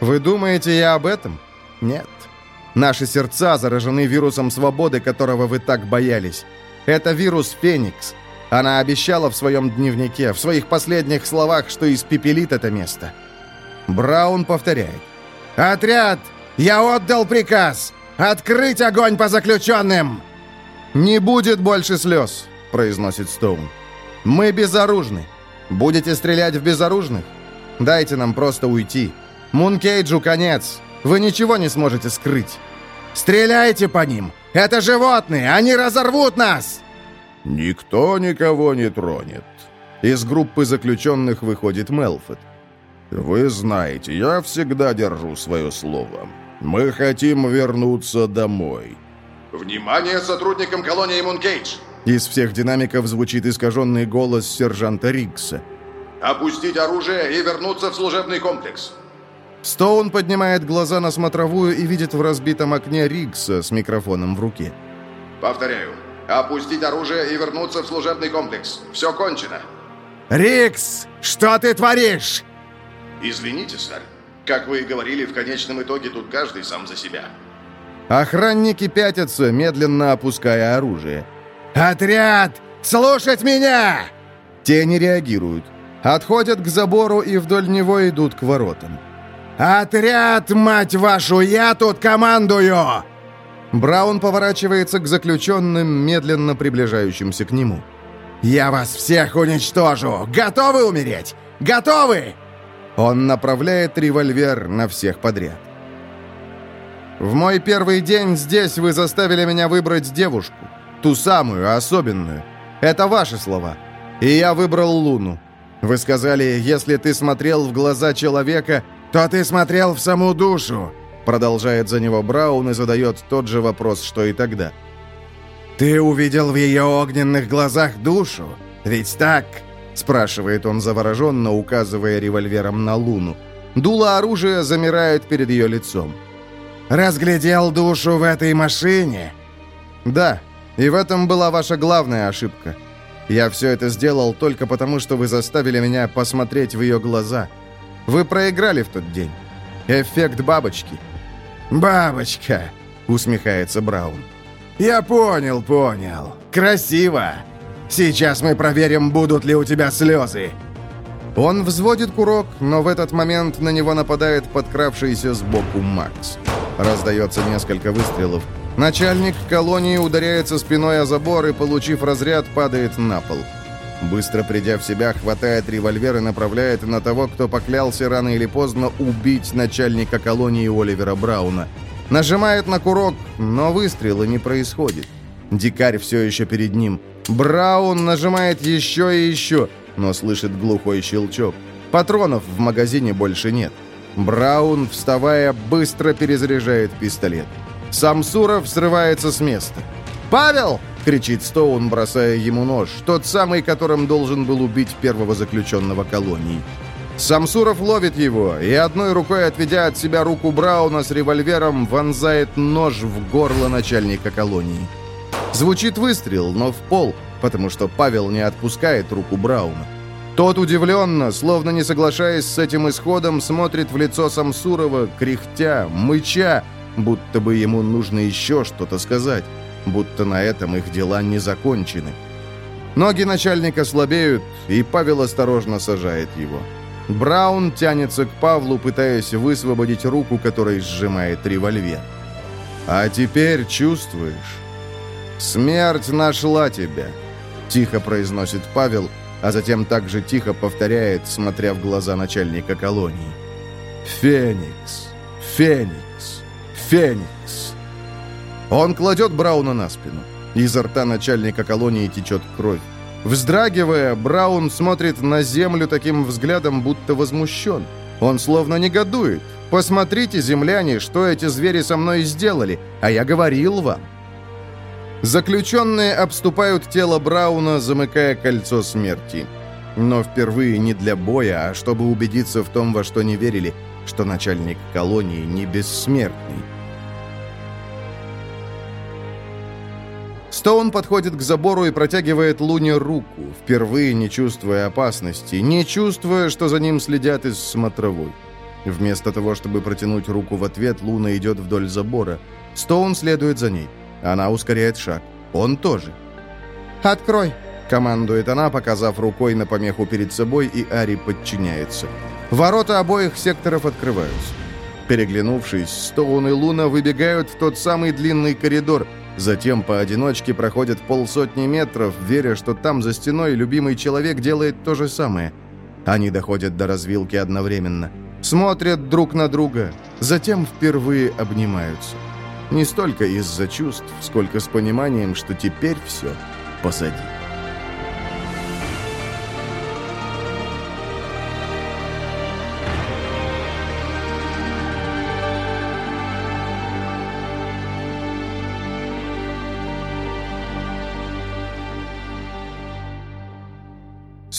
Вы думаете, я об этом? Нет. Наши сердца заражены вирусом свободы, которого вы так боялись. Это вирус Феникс — она обещала в своем дневнике, в своих последних словах, что испепелит это место. Браун повторяет. «Отряд! Я отдал приказ! Открыть огонь по заключенным!» «Не будет больше слез», — произносит Стоун. «Мы безоружны. Будете стрелять в безоружных? Дайте нам просто уйти. Мункейджу конец. Вы ничего не сможете скрыть. Стреляйте по ним! Это животные! Они разорвут нас!» «Никто никого не тронет». Из группы заключенных выходит Мелфет. «Вы знаете, я всегда держу свое слово. Мы хотим вернуться домой». «Внимание сотрудникам колонии Мункейдж!» Из всех динамиков звучит искаженный голос сержанта Риггса. «Опустить оружие и вернуться в служебный комплекс!» Стоун поднимает глаза на смотровую и видит в разбитом окне Риггса с микрофоном в руке. «Повторяю, Опустить оружие и вернуться в служебный комплекс. Все кончено. Рикс, что ты творишь? Извините, сэр. Как вы и говорили, в конечном итоге тут каждый сам за себя. Охранники пятятся, медленно опуская оружие. «Отряд! Слушать меня!» Те не реагируют. Отходят к забору и вдоль него идут к воротам. «Отряд, мать вашу, я тут командую!» Браун поворачивается к заключенным, медленно приближающимся к нему. «Я вас всех уничтожу! Готовы умереть? Готовы?» Он направляет револьвер на всех подряд. «В мой первый день здесь вы заставили меня выбрать девушку. Ту самую, особенную. Это ваши слова. И я выбрал Луну. Вы сказали, если ты смотрел в глаза человека, то ты смотрел в саму душу. Продолжает за него Браун и задает тот же вопрос, что и тогда. «Ты увидел в ее огненных глазах душу? Ведь так?» Спрашивает он завороженно, указывая револьвером на Луну. Дуло оружия замирает перед ее лицом. «Разглядел душу в этой машине?» «Да, и в этом была ваша главная ошибка. Я все это сделал только потому, что вы заставили меня посмотреть в ее глаза. Вы проиграли в тот день. Эффект бабочки. «Бабочка!» — усмехается Браун. «Я понял, понял. Красиво. Сейчас мы проверим, будут ли у тебя слезы». Он взводит курок, но в этот момент на него нападает подкравшийся сбоку Макс. Раздается несколько выстрелов. Начальник колонии ударяется спиной о забор и, получив разряд, падает на пол. Быстро придя в себя, хватает револьвер и направляет на того, кто поклялся рано или поздно убить начальника колонии Оливера Брауна. Нажимает на курок, но выстрела не происходит. Дикарь все еще перед ним. Браун нажимает еще и еще, но слышит глухой щелчок. Патронов в магазине больше нет. Браун, вставая, быстро перезаряжает пистолет. Самсуров срывается с места. «Павел!» Кричит Стоун, бросая ему нож, тот самый, которым должен был убить первого заключенного колонии. Самсуров ловит его и одной рукой, отведя от себя руку Брауна с револьвером, вонзает нож в горло начальника колонии. Звучит выстрел, но в пол, потому что Павел не отпускает руку Брауна. Тот удивленно, словно не соглашаясь с этим исходом, смотрит в лицо Самсурова, кряхтя, мыча, будто бы ему нужно еще что-то сказать, будто на этом их дела не закончены. Ноги начальника слабеют, и Павел осторожно сажает его. Браун тянется к Павлу, пытаясь высвободить руку, которой сжимает револьвер. «А теперь чувствуешь? Смерть нашла тебя», — тихо произносит Павел, а затем также тихо повторяет, смотря в глаза начальника колонии. «Феникс! Феникс! Феникс!» Он кладет Брауна на спину. Изо рта начальника колонии течет кровь. Вздрагивая, Браун смотрит на землю таким взглядом, будто возмущен. Он словно негодует. «Посмотрите, земляне, что эти звери со мной сделали, а я говорил вам». Заключенные обступают тело Брауна, замыкая кольцо смерти. Но впервые не для боя, а чтобы убедиться в том, во что не верили, что начальник колонии не бессмертный. Стоун подходит к забору и протягивает Луне руку, впервые не чувствуя опасности, не чувствуя, что за ним следят из смотровой. Вместо того, чтобы протянуть руку в ответ, Луна идет вдоль забора. Стоун следует за ней. Она ускоряет шаг. Он тоже. «Открой!» — командует она, показав рукой на помеху перед собой, и Ари подчиняется. Ворота обоих секторов открываются. Переглянувшись, Стоун и Луна выбегают в тот самый длинный коридор, Затем поодиночке проходят полсотни метров, веря, что там за стеной любимый человек делает то же самое. Они доходят до развилки одновременно. Смотрят друг на друга, затем впервые обнимаются. Не столько из-за чувств, сколько с пониманием, что теперь все позади.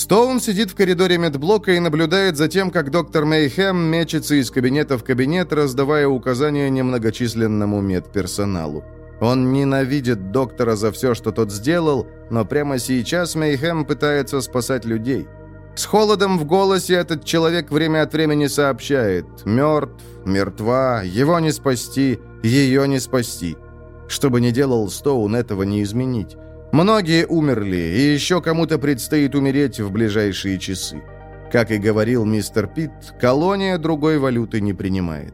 Стоун сидит в коридоре медблока и наблюдает за тем, как доктор Мейхем мечется из кабинета в кабинет, раздавая указания немногочисленному медперсоналу. Он ненавидит доктора за все, что тот сделал, но прямо сейчас Мейхем пытается спасать людей. С холодом в голосе этот человек время от времени сообщает «Мертв, мертва, его не спасти, ее не спасти». Что бы ни делал Стоун, этого не изменить. Многие умерли, и еще кому-то предстоит умереть в ближайшие часы. Как и говорил мистер Питт, колония другой валюты не принимает.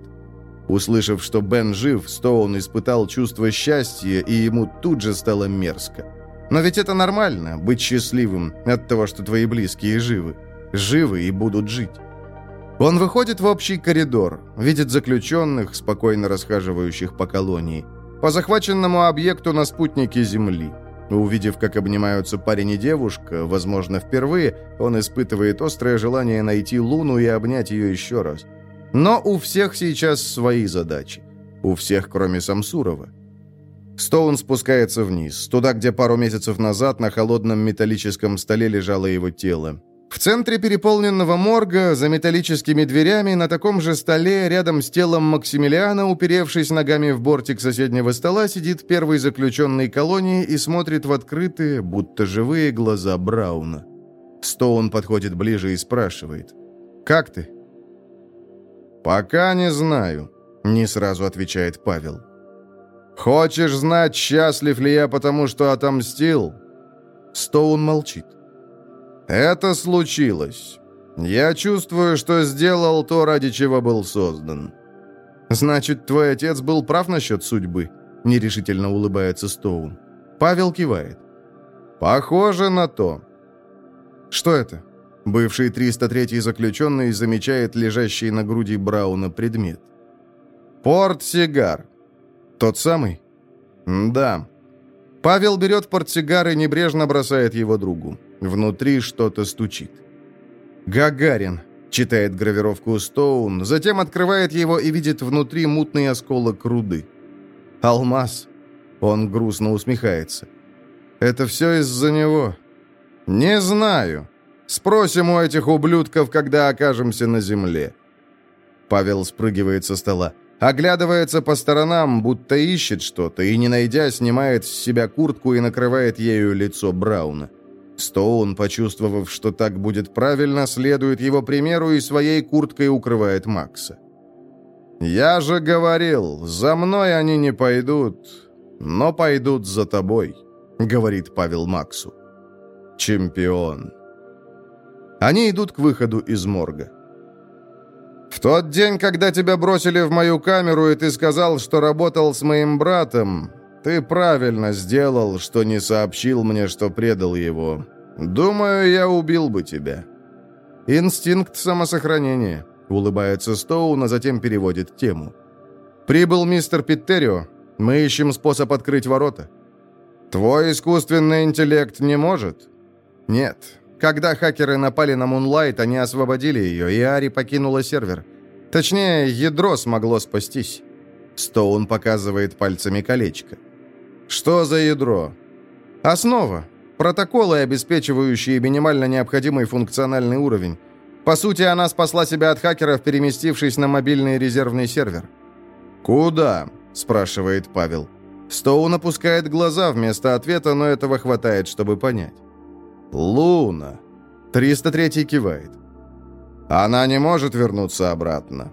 Услышав, что Бен жив, Стоун испытал чувство счастья, и ему тут же стало мерзко. Но ведь это нормально, быть счастливым от того, что твои близкие живы. Живы и будут жить. Он выходит в общий коридор, видит заключенных, спокойно расхаживающих по колонии, по захваченному объекту на спутнике Земли. Увидев, как обнимаются парень и девушка, возможно, впервые, он испытывает острое желание найти Луну и обнять ее еще раз. Но у всех сейчас свои задачи. У всех, кроме Самсурова. Стоун спускается вниз, туда, где пару месяцев назад на холодном металлическом столе лежало его тело. В центре переполненного морга, за металлическими дверями, на таком же столе, рядом с телом Максимилиана, уперевшись ногами в бортик соседнего стола, сидит первый заключенный колонии и смотрит в открытые, будто живые глаза Брауна. Стоун подходит ближе и спрашивает. «Как ты?» «Пока не знаю», — не сразу отвечает Павел. «Хочешь знать, счастлив ли я, потому что отомстил?» Стоун молчит. Это случилось. Я чувствую, что сделал то, ради чего был создан. Значит, твой отец был прав насчет судьбы? Нерешительно улыбается Стоун. Павел кивает. Похоже на то. Что это? Бывший 303-й заключенный замечает лежащий на груди Брауна предмет. «Портсигар». «Тот самый?» «Да». Павел берет портсигар и небрежно бросает его другу. Внутри что-то стучит. «Гагарин», — читает гравировку Стоун, затем открывает его и видит внутри мутный осколок руды. «Алмаз». Он грустно усмехается. «Это все из-за него?» «Не знаю. Спросим у этих ублюдков, когда окажемся на земле». Павел спрыгивает со стола, оглядывается по сторонам, будто ищет что-то, и, не найдя, снимает с себя куртку и накрывает ею лицо Брауна. Стоун, почувствовав, что так будет правильно, следует его примеру и своей курткой укрывает Макса. «Я же говорил, за мной они не пойдут, но пойдут за тобой», — говорит Павел Максу. «Чемпион». Они идут к выходу из морга. «В тот день, когда тебя бросили в мою камеру, и ты сказал, что работал с моим братом, ты правильно сделал, что не сообщил мне, что предал его. Думаю, я убил бы тебя». «Инстинкт самосохранения», — улыбается Стоун, а затем переводит тему. «Прибыл мистер Питтерио. Мы ищем способ открыть ворота». «Твой искусственный интеллект не может?» «Нет. Когда хакеры напали на Мунлайт, они освободили ее, и Ари покинула сервер. Точнее, ядро смогло спастись». Стоун показывает пальцами колечко. «Что за ядро?» «Основа. Протоколы, обеспечивающие минимально необходимый функциональный уровень. По сути, она спасла себя от хакеров, переместившись на мобильный резервный сервер. «Куда?» – спрашивает Павел. Стоун опускает глаза вместо ответа, но этого хватает, чтобы понять. «Луна». 303 кивает. «Она не может вернуться обратно?»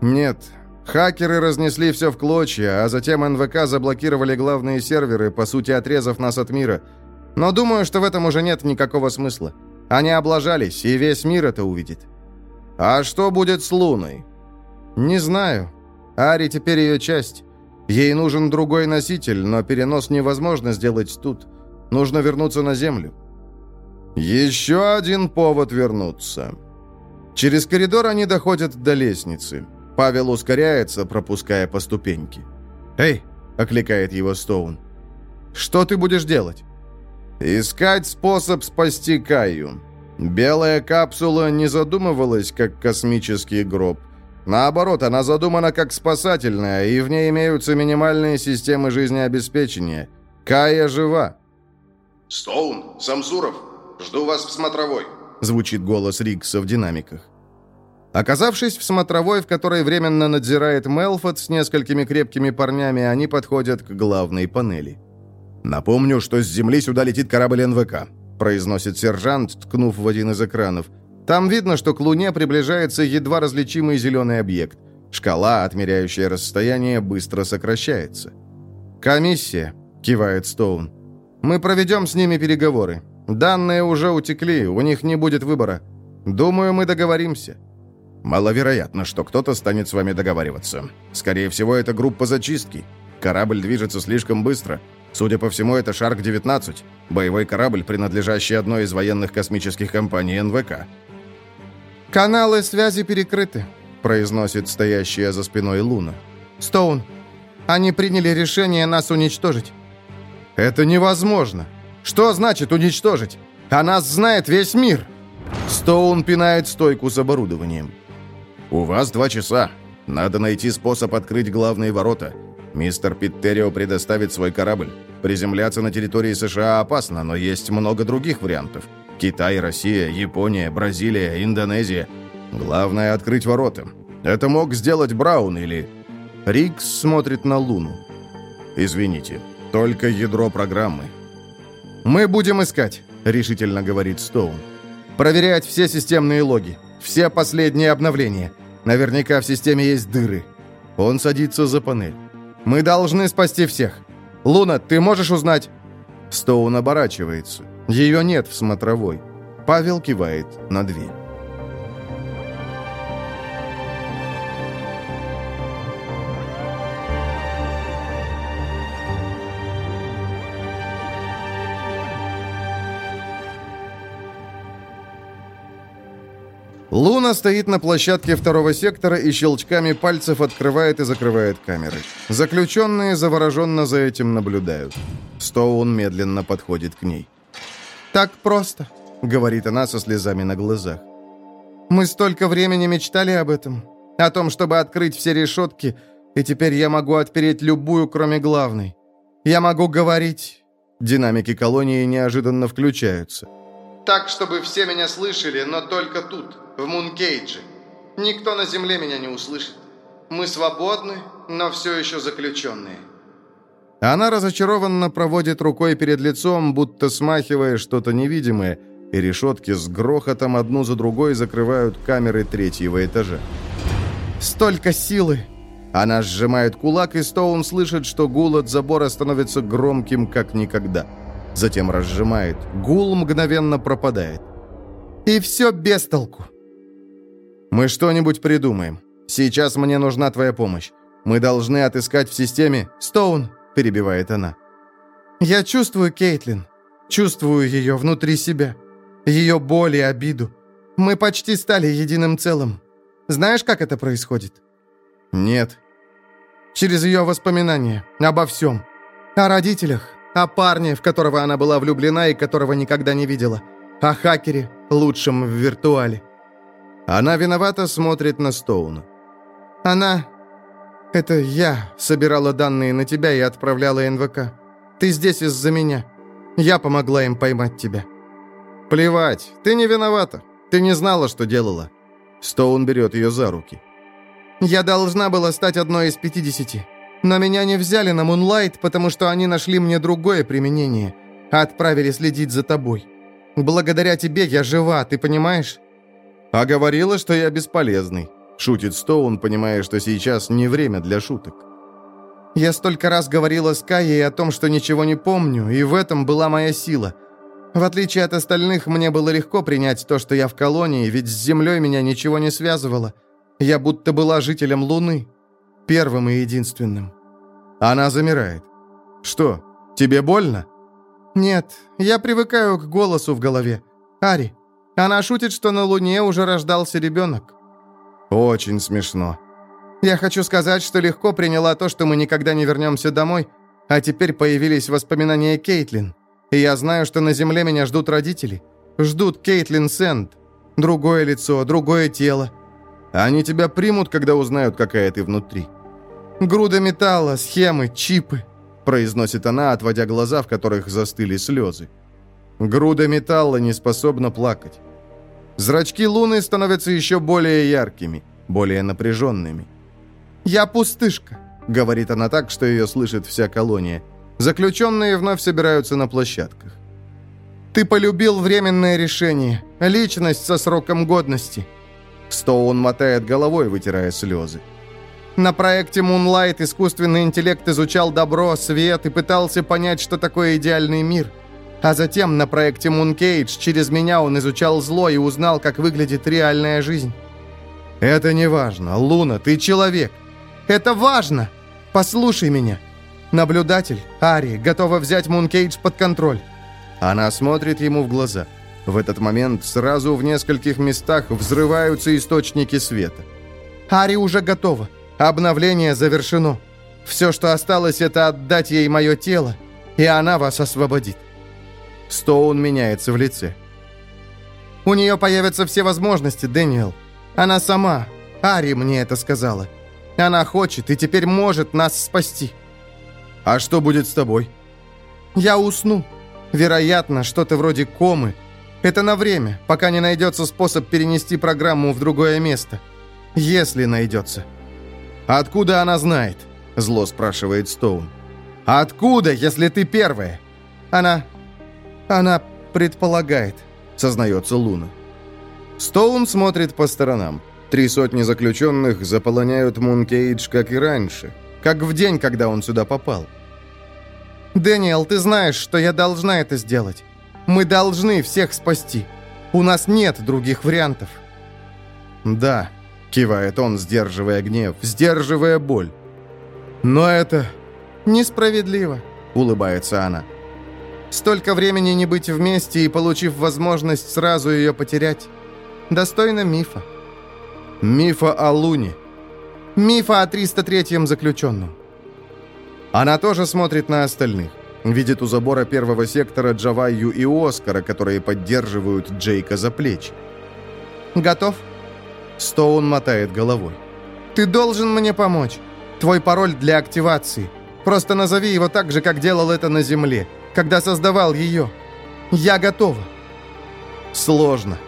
«Нет. Хакеры разнесли все в клочья, а затем НВК заблокировали главные серверы, по сути, отрезав нас от мира. Но думаю, что в этом уже нет никакого смысла. Они облажались, и весь мир это увидит. А что будет с Луной? Не знаю. Ари теперь ее часть. Ей нужен другой носитель, но перенос невозможно сделать тут. Нужно вернуться на Землю. Еще один повод вернуться. Через коридор они доходят до лестницы. Павел ускоряется, пропуская по ступеньке. «Эй!» — окликает его Стоун. «Что ты будешь делать?» Искать способ спасти Каю. Белая капсула не задумывалась как космический гроб. Наоборот, она задумана как спасательная, и в ней имеются минимальные системы жизнеобеспечения. Кая жива. «Стоун, Самсуров, жду вас в смотровой», — звучит голос Рикса в динамиках. Оказавшись в смотровой, в которой временно надзирает Мелфот с несколькими крепкими парнями, они подходят к главной панели. «Напомню, что с Земли сюда летит корабль НВК», произносит сержант, ткнув в один из экранов. Там видно, что к Луне приближается едва различимый зеленый объект. Шкала, отмеряющая расстояние, быстро сокращается. «Комиссия», — кивает Стоун. «Мы проведем с ними переговоры. Данные уже утекли, у них не будет выбора. Думаю, мы договоримся». «Маловероятно, что кто-то станет с вами договариваться. Скорее всего, это группа зачистки. Корабль движется слишком быстро. Судя по всему, это «Шарк-19», боевой корабль, принадлежащий одной из военных космических компаний НВК. «Каналы связи перекрыты», — произносит стоящая за спиной Луна. «Стоун, они приняли решение нас уничтожить». «Это невозможно. Что значит уничтожить? О нас знает весь мир!» Стоун пинает стойку с оборудованием. «У вас два часа. Надо найти способ открыть главные ворота. Мистер Питтерио предоставит свой корабль. Приземляться на территории США опасно, но есть много других вариантов. Китай, Россия, Япония, Бразилия, Индонезия. Главное — открыть ворота. Это мог сделать Браун или... Рикс смотрит на Луну. «Извините, только ядро программы». «Мы будем искать», — решительно говорит Стоун. «Проверять все системные логи, все последние обновления. Наверняка в системе есть дыры». Он садится за панель. Мы должны спасти всех. Луна, ты можешь узнать?» Стоун оборачивается. Ее нет в смотровой. Павел кивает на дверь. Луна стоит на площадке второго сектора и щелчками пальцев открывает и закрывает камеры. Заключенные завороженно за этим наблюдают. Стоун медленно подходит к ней. «Так просто», — говорит она со слезами на глазах. «Мы столько времени мечтали об этом, о том, чтобы открыть все решетки, и теперь я могу отпереть любую, кроме главной. Я могу говорить». Динамики колонии неожиданно включаются. Так, чтобы все меня слышали, но только тут, в Мункейдже. Никто на Земле меня не услышит. Мы свободны, но все еще заключенные. Она разочарованно проводит рукой перед лицом, будто смахивая что-то невидимое, и решетки с грохотом одну за другой закрывают камеры третьего этажа. Столько силы!» Она сжимает кулак, и Стоун слышит, что гул от забора становится громким, как никогда. Затем разжимает. Гул мгновенно пропадает. «И все без толку!» «Мы что-нибудь придумаем. Сейчас мне нужна твоя помощь. Мы должны отыскать в системе...» «Стоун!» — перебивает она. «Я чувствую Кейтлин. Чувствую ее внутри себя. Ее боль и обиду. Мы почти стали единым целым. Знаешь, как это происходит?» «Нет». «Через ее воспоминания. Обо всем. О родителях. О парне, в которого она была влюблена и которого никогда не видела. О хакере, лучшем в виртуале». Она виновато смотрит на Стоуна. «Она... Это я собирала данные на тебя и отправляла НВК. Ты здесь из-за меня. Я помогла им поймать тебя». «Плевать, ты не виновата. Ты не знала, что делала». Стоун берет ее за руки. «Я должна была стать одной из 50. Но меня не взяли на Мунлайт, потому что они нашли мне другое применение. Отправили следить за тобой. Благодаря тебе я жива, ты понимаешь?» «А говорила, что я бесполезный», — шутит Стоун, понимая, что сейчас не время для шуток. «Я столько раз говорила с Кайей о том, что ничего не помню, и в этом была моя сила. В отличие от остальных, мне было легко принять то, что я в колонии, ведь с Землей меня ничего не связывало. Я будто была жителем Луны. Первым и единственным. Она замирает. «Что, тебе больно?» «Нет, я привыкаю к голосу в голове. Ари, она шутит, что на Луне уже рождался ребенок». «Очень смешно». «Я хочу сказать, что легко приняла то, что мы никогда не вернемся домой, а теперь появились воспоминания Кейтлин. И я знаю, что на Земле меня ждут родители. Ждут Кейтлин Сэнд. Другое лицо, другое тело. Они тебя примут, когда узнают, какая ты внутри. Груда металла, схемы, чипы», — произносит она, отводя глаза, в которых застыли слезы. Груда металла не способна плакать. Зрачки Луны становятся еще более яркими, более напряженными. «Я пустышка», — говорит она так, что ее слышит вся колония. Заключенные вновь собираются на площадках. «Ты полюбил временное решение, личность со сроком годности». Стоун мотает головой, вытирая слезы. На проекте Moonlight искусственный интеллект изучал добро, свет и пытался понять, что такое идеальный мир. А затем на проекте Mooncage через меня он изучал зло и узнал, как выглядит реальная жизнь. «Это не важно. Луна, ты человек». «Это важно! Послушай меня!» Наблюдатель, Ари, готова взять Мункейдж под контроль. Она смотрит ему в глаза. В этот момент сразу в нескольких местах взрываются источники света. Ари уже готова. Обновление завершено. Все, что осталось, это отдать ей мое тело, и она вас освободит. Стоун меняется в лице. У нее появятся все возможности, Дэниел. Она сама, Ари мне это сказала. Она хочет и теперь может нас спасти. «А что будет с тобой?» «Я усну. Вероятно, что-то вроде комы. Это на время, пока не найдется способ перенести программу в другое место. Если найдется». «Откуда она знает?» — зло спрашивает Стоун. «Откуда, если ты первая?» «Она... она предполагает», — сознается Луна. Стоун смотрит по сторонам. Три сотни заключенных заполоняют Мункейдж, как и раньше — как в день, когда он сюда попал. «Дэниел, ты знаешь, что я должна это сделать. Мы должны всех спасти. У нас нет других вариантов». «Да», — кивает он, сдерживая гнев, сдерживая боль. «Но это...» «Несправедливо», — улыбается она. «Столько времени не быть вместе и, получив возможность, сразу ее потерять. Достойно мифа». «Мифа о Луне», Мифа о 303-м заключенном. Она тоже смотрит на остальных. Видит у забора первого сектора Джаваю и Оскара, которые поддерживают Джейка за плечи. «Готов?» Стоун мотает головой. «Ты должен мне помочь. Твой пароль для активации. Просто назови его так же, как делал это на Земле, когда создавал ее. Я готова». «Сложно».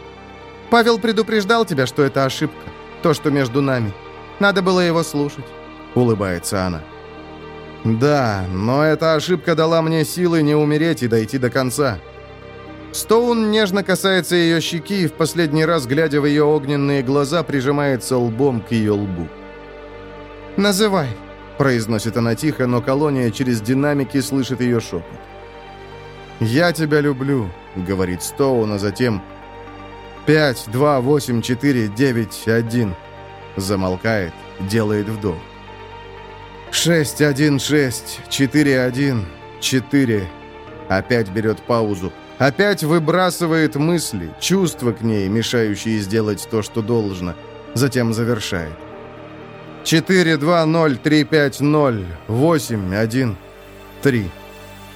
Павел предупреждал тебя, что это ошибка. То, что между нами. Надо было его слушать», — улыбается она. «Да, но эта ошибка дала мне силы не умереть и дойти до конца». Стоун нежно касается ее щеки и в последний раз, глядя в ее огненные глаза, прижимается лбом к ее лбу. «Называй», — произносит она тихо, но колония через динамики слышит ее шепот. «Я тебя люблю», — говорит Стоун, а затем «Пять, два, восемь, четыре, девять, один». Замолкает, делает вдох. «Шесть, один, шесть, четыре, один, четыре». Опять берет паузу. Опять выбрасывает мысли, чувства к ней, мешающие сделать то, что должно. Затем завершает. 4, 2, 0, 3, 5, 0, 8, 1, 3.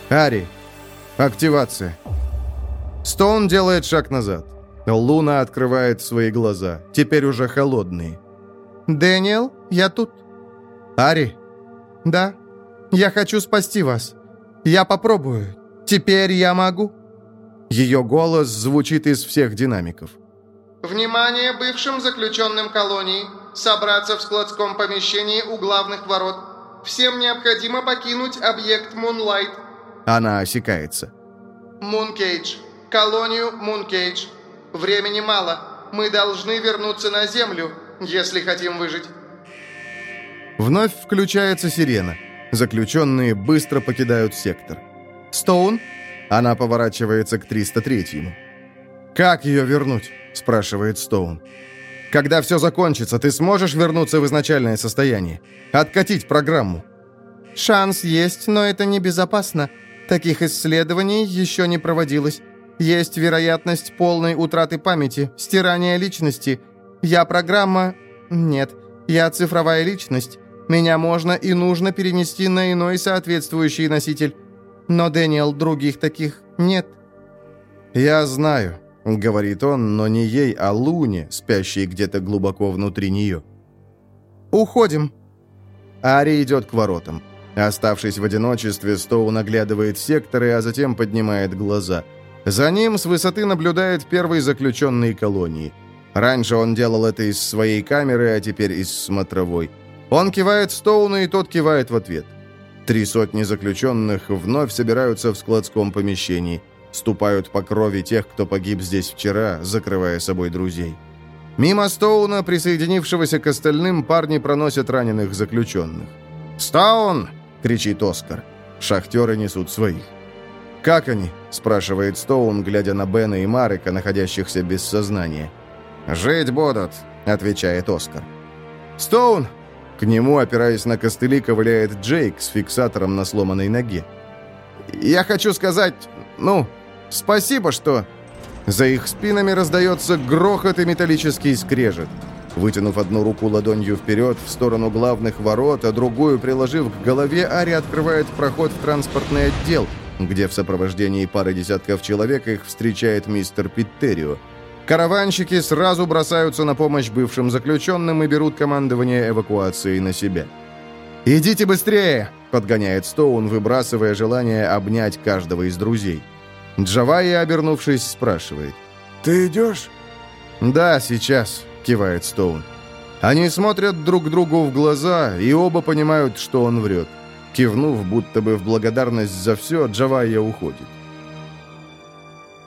Ари. Активация. Стоун делает шаг назад. Луна открывает свои глаза, теперь уже холодные. «Дэниел, я тут». «Ари?» «Да. Я хочу спасти вас. Я попробую. Теперь я могу». Ее голос звучит из всех динамиков. «Внимание бывшим заключенным колонии! Собраться в складском помещении у главных ворот. Всем необходимо покинуть объект Мунлайт». Она осекается. «Мункейдж. Колонию Мункейдж. Времени мало. Мы должны вернуться на Землю, если хотим выжить». Вновь включается сирена. Заключенные быстро покидают сектор. «Стоун?» Она поворачивается к 303-му. «Как ее вернуть?» – спрашивает Стоун. «Когда все закончится, ты сможешь вернуться в изначальное состояние? Откатить программу?» «Шанс есть, но это небезопасно. Таких исследований еще не проводилось. Есть вероятность полной утраты памяти, стирания личности. Я программа... Нет, я цифровая личность. Меня можно и нужно перенести на иной соответствующий носитель. Но, Дэниел, других таких нет». «Я знаю», — говорит он, но не ей, а Луне, спящей где-то глубоко внутри нее. «Уходим». Ари идет к воротам. Оставшись в одиночестве, Стоун оглядывает секторы, а затем поднимает глаза. За ним с высоты наблюдает первый заключенный колонии. Раньше он делал это из своей камеры, а теперь из смотровой. Он кивает Стоуну, и тот кивает в ответ. Три сотни заключенных вновь собираются в складском помещении. Ступают по крови тех, кто погиб здесь вчера, закрывая собой друзей. Мимо Стоуна, присоединившегося к остальным, парни проносят раненых заключенных. «Стоун!» — кричит Оскар. Шахтеры несут своих. «Как они?» — спрашивает Стоун, глядя на Бена и Марика, находящихся без сознания. «Жить будут», — отвечает Оскар. «Стоун!» К нему, опираясь на костыли, ковыляет Джейк с фиксатором на сломанной ноге. «Я хочу сказать, ну, спасибо, что...» За их спинами раздается грохот и металлический скрежет. Вытянув одну руку ладонью вперед в сторону главных ворот, а другую приложив к голове, Ари открывает проход в транспортный отдел, где в сопровождении пары десятков человек их встречает мистер Питтерио. Караванщики сразу бросаются на помощь бывшим заключенным и берут командование эвакуацией на себя. «Идите быстрее!» — подгоняет Стоун, выбрасывая желание обнять каждого из друзей. Джавайя, обернувшись, спрашивает. «Ты идешь?» «Да, сейчас», — кивает Стоун. Они смотрят друг другу в глаза, и оба понимают, что он врет. Кивнув, будто бы в благодарность за все, Джавайя уходит.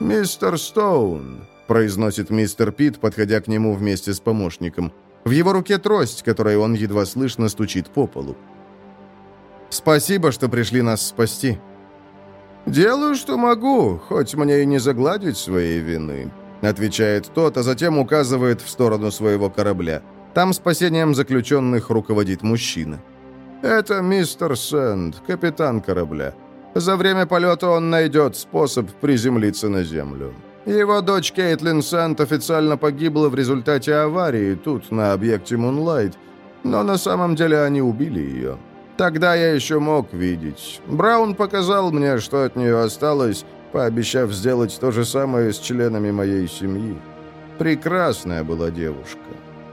«Мистер Стоун», — произносит мистер Пит, подходя к нему вместе с помощником. В его руке трость, которой он едва слышно стучит по полу. «Спасибо, что пришли нас спасти». «Делаю, что могу, хоть мне и не загладить своей вины», — отвечает тот, а затем указывает в сторону своего корабля. Там спасением заключенных руководит мужчина. «Это мистер Сэнд, капитан корабля. За время полета он найдет способ приземлиться на Землю. Его дочь Кейтлин Сэнд официально погибла в результате аварии тут, на объекте Мунлайт, но на самом деле они убили ее. Тогда я еще мог видеть. Браун показал мне, что от нее осталось, пообещав сделать то же самое с членами моей семьи. Прекрасная была девушка.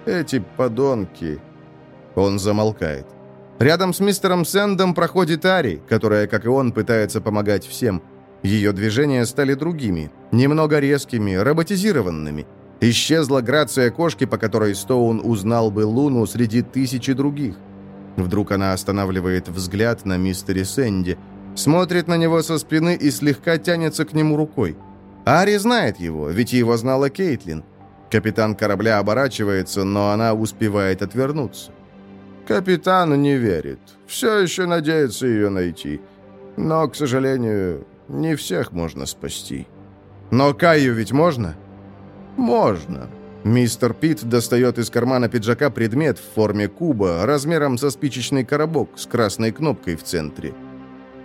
Эти подонки... Он замолкает. Рядом с мистером Сэндом проходит Ари, которая, как и он, пытается помогать всем. Ее движения стали другими, немного резкими, роботизированными. Исчезла грация кошки, по которой Стоун узнал бы Луну среди тысячи других. Вдруг она останавливает взгляд на мистере Сэнди, смотрит на него со спины и слегка тянется к нему рукой. Ари знает его, ведь его знала Кейтлин. Капитан корабля оборачивается, но она успевает отвернуться. Капитан не верит. Все еще надеется ее найти. Но, к сожалению, не всех можно спасти. Но Каю ведь можно? Можно. Мистер Пит достает из кармана пиджака предмет в форме куба, размером со спичечный коробок с красной кнопкой в центре.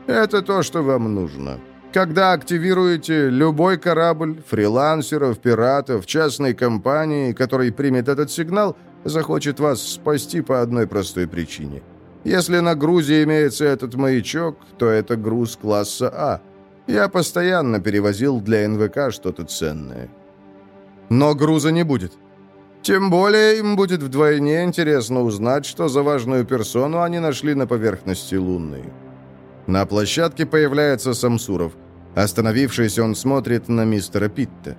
Это то, что вам нужно. Когда активируете любой корабль, фрилансеров, пиратов, частной компании, который примет этот сигнал, захочет вас спасти по одной простой причине. Если на грузе имеется этот маячок, то это груз класса А. Я постоянно перевозил для НВК что-то ценное. Но груза не будет. Тем более им будет вдвойне интересно узнать, что за важную персону они нашли на поверхности Лунной. На площадке появляется Самсуров. Остановившись, он смотрит на мистера Питта.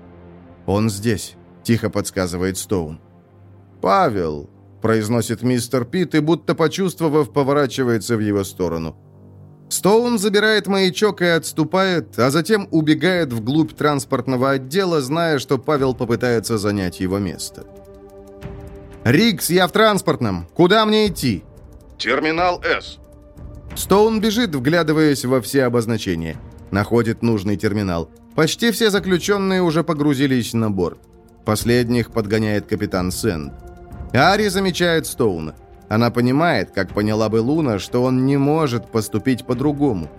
«Он здесь», — тихо подсказывает Стоун. «Павел», — произносит мистер Питт и, будто почувствовав, поворачивается в его сторону. Стоун забирает маячок и отступает, а затем убегает вглубь транспортного отдела, зная, что Павел попытается занять его место. «Рикс, я в транспортном. Куда мне идти?» «Терминал С». Стоун бежит, вглядываясь во все обозначения. Находит нужный терминал. Почти все заключенные уже погрузились на борт. Последних подгоняет капитан Сэнд. Ари замечает Стоуна. Она понимает, как поняла бы Луна, что он не может поступить по-другому.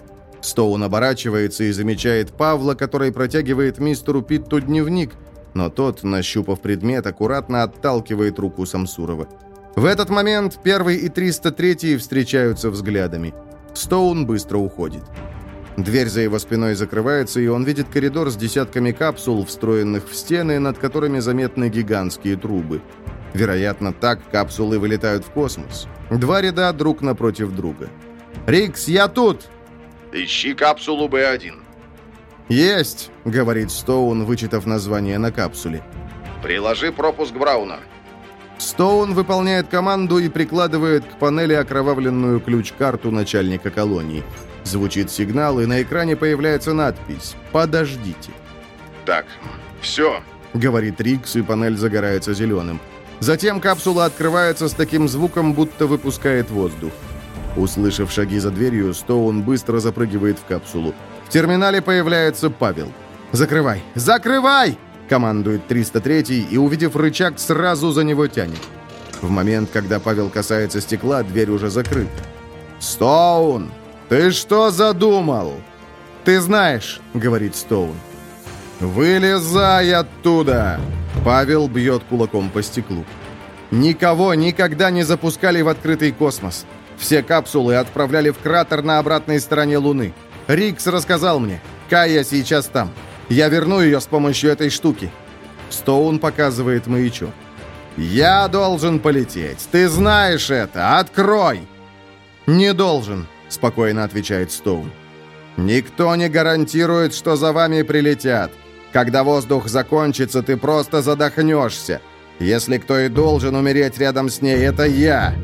Стоун оборачивается и замечает Павла, который протягивает мистеру Питту дневник, но тот, нащупав предмет, аккуратно отталкивает руку Самсурова. В этот момент первый и 303 встречаются взглядами. Стоун быстро уходит. Дверь за его спиной закрывается, и он видит коридор с десятками капсул, встроенных в стены, над которыми заметны гигантские трубы. Вероятно, так капсулы вылетают в космос. Два ряда друг напротив друга. «Рикс, я тут!» «Ищи капсулу Б-1». «Есть», — говорит Стоун, вычитав название на капсуле. «Приложи пропуск Брауна». Стоун выполняет команду и прикладывает к панели окровавленную ключ-карту начальника колонии. Звучит сигнал, и на экране появляется надпись «Подождите». «Так, все», — говорит Рикс, и панель загорается зеленым. Затем капсула открывается с таким звуком, будто выпускает воздух. Услышав шаги за дверью, Стоун быстро запрыгивает в капсулу. В терминале появляется Павел. «Закрывай! Закрывай!» — командует 303 и, увидев рычаг, сразу за него тянет. В момент, когда Павел касается стекла, дверь уже закрыта. «Стоун, ты что задумал?» «Ты знаешь», — говорит Стоун. «Вылезай оттуда!» Павел бьет кулаком по стеклу. «Никого никогда не запускали в открытый космос. Все капсулы отправляли в кратер на обратной стороне Луны. Рикс рассказал мне. Кая сейчас там. Я верну ее с помощью этой штуки». Стоун показывает маячок. «Я должен полететь. Ты знаешь это. Открой!» «Не должен», — спокойно отвечает Стоун. «Никто не гарантирует, что за вами прилетят. Когда воздух закончится, ты просто задохнешься. Если кто и должен умереть рядом с ней, это я.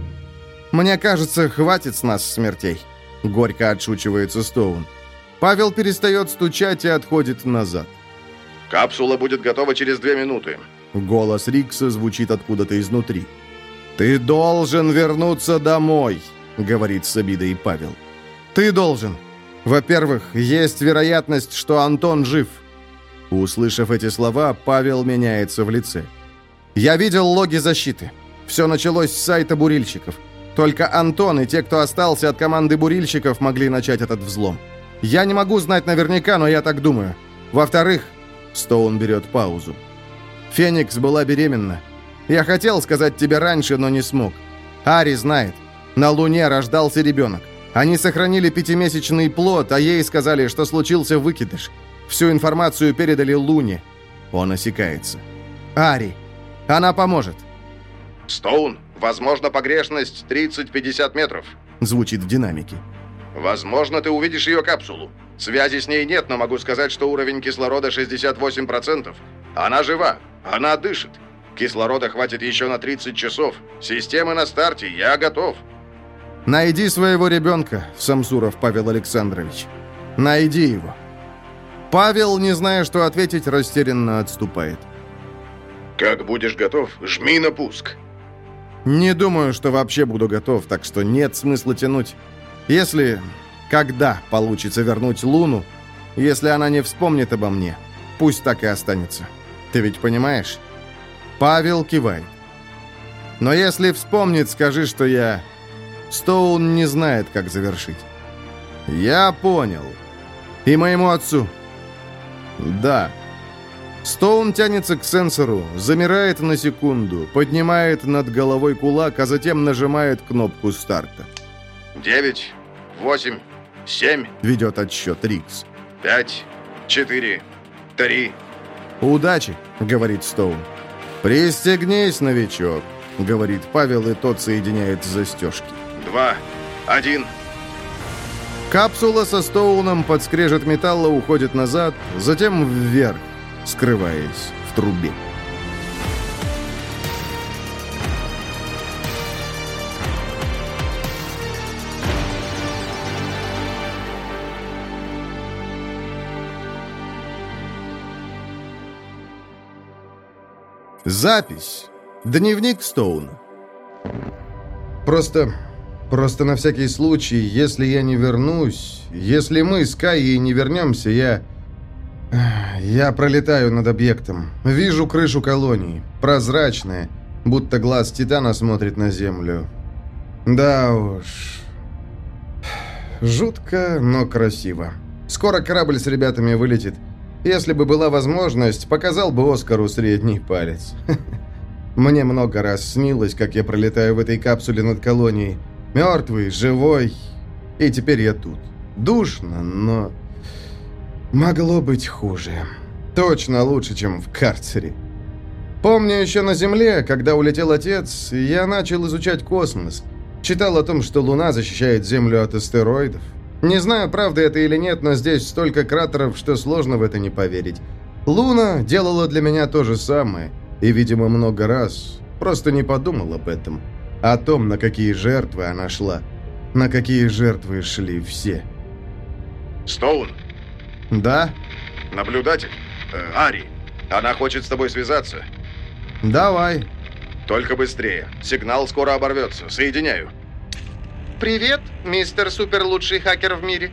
Мне кажется, хватит с нас смертей. Горько отшучивается Стоун. Павел перестает стучать и отходит назад. «Капсула будет готова через две минуты». Голос Рикса звучит откуда-то изнутри. «Ты должен вернуться домой», — говорит с обидой Павел. «Ты должен. Во-первых, есть вероятность, что Антон жив. Услышав эти слова, Павел меняется в лице. «Я видел логи защиты. Все началось с сайта бурильщиков. Только Антон и те, кто остался от команды бурильщиков, могли начать этот взлом. Я не могу знать наверняка, но я так думаю. Во-вторых...» Стоун берет паузу. «Феникс была беременна. Я хотел сказать тебе раньше, но не смог. Ари знает. На Луне рождался ребенок. Они сохранили пятимесячный плод, а ей сказали, что случился выкидыш. Всю информацию передали Луне. Он осекается. Ари. Она поможет. Стоун, возможно, погрешность 30-50 метров. Звучит в динамике. Возможно, ты увидишь ее капсулу. Связи с ней нет, но могу сказать, что уровень кислорода 68%. Она жива. Она дышит. Кислорода хватит еще на 30 часов. Системы на старте. Я готов. Найди своего ребенка, Самсуров Павел Александрович. Найди его. Павел, не зная, что ответить, растерянно отступает. «Как будешь готов, жми на пуск». Не думаю, что вообще буду готов, так что нет смысла тянуть. Если... Когда получится вернуть Луну, если она не вспомнит обо мне, пусть так и останется. Ты ведь понимаешь? Павел кивает. Но если вспомнит, скажи, что я... Стоун не знает, как завершить. Я понял. И моему отцу. Да. Стоун тянется к сенсору, замирает на секунду, поднимает над головой кулак, а затем нажимает кнопку старта. Девять, восемь, семь. Ведет отсчет Рикс. Пять, четыре, три. «Удачи», — говорит Стоун. «Пристегнись, новичок», — говорит Павел, и тот соединяет застежки. Два, один. Капсула со Стоуном под скрежет металла уходит назад, затем вверх, скрываясь в трубе. Запись. Дневник Стоуна. Просто... Просто на всякий случай, если я не вернусь, если мы с Кайей не вернемся, я... Я пролетаю над объектом. Вижу крышу колонии. Прозрачная, будто глаз Титана смотрит на Землю. Да уж... Жутко, но красиво. Скоро корабль с ребятами вылетит. Если бы была возможность, показал бы Оскару средний палец. <laughs> Мне много раз снилось, как я пролетаю в этой капсуле над колонией. Мертвый, живой. И теперь я тут. Душно, но... Могло быть хуже. Точно лучше, чем в карцере. Помню еще на Земле, когда улетел отец, я начал изучать космос. Читал о том, что Луна защищает Землю от астероидов. Не знаю, правда это или нет, но здесь столько кратеров, что сложно в это не поверить. Луна делала для меня то же самое, и, видимо, много раз. Просто не подумал об этом. О том, на какие жертвы она шла. На какие жертвы шли все. Стоун, Да? наблюдатель. Э, Ари, она хочет с тобой связаться. Давай. Только быстрее. Сигнал скоро оборвется. Соединяю. Привет, мистер супер лучший хакер в мире.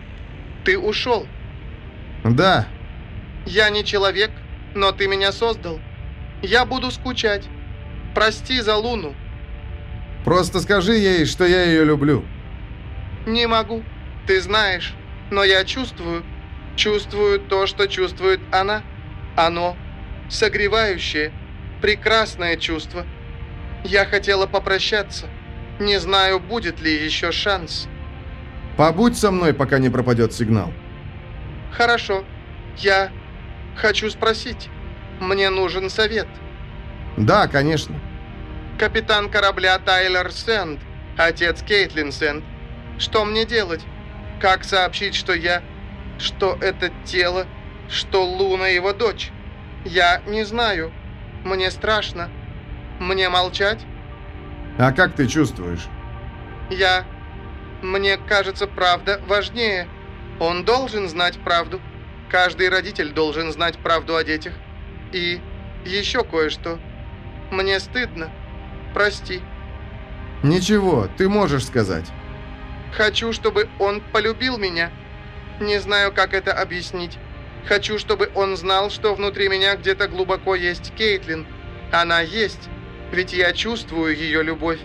Ты ушел. Да. Я не человек, но ты меня создал. Я буду скучать. Прости за Луну. Просто скажи ей, что я ее люблю. Не могу. Ты знаешь. Но я чувствую. Чувствую то, что чувствует она. Оно. Согревающее. Прекрасное чувство. Я хотела попрощаться. Не знаю, будет ли еще шанс. Побудь со мной, пока не пропадет сигнал. Хорошо. Я хочу спросить. Мне нужен совет. Да, конечно. Капитан корабля Тайлер Сэнд, отец Кейтлин Сэнд. Что мне делать? Как сообщить, что я... Что это тело... Что Луна его дочь? Я не знаю. Мне страшно. Мне молчать? А как ты чувствуешь? Я... Мне кажется, правда важнее. Он должен знать правду. Каждый родитель должен знать правду о детях. И еще кое-что. Мне стыдно. Прости. Ничего, ты можешь сказать. Хочу, чтобы он полюбил меня. Не знаю, как это объяснить. Хочу, чтобы он знал, что внутри меня где-то глубоко есть Кейтлин. Она есть, ведь я чувствую ее любовь.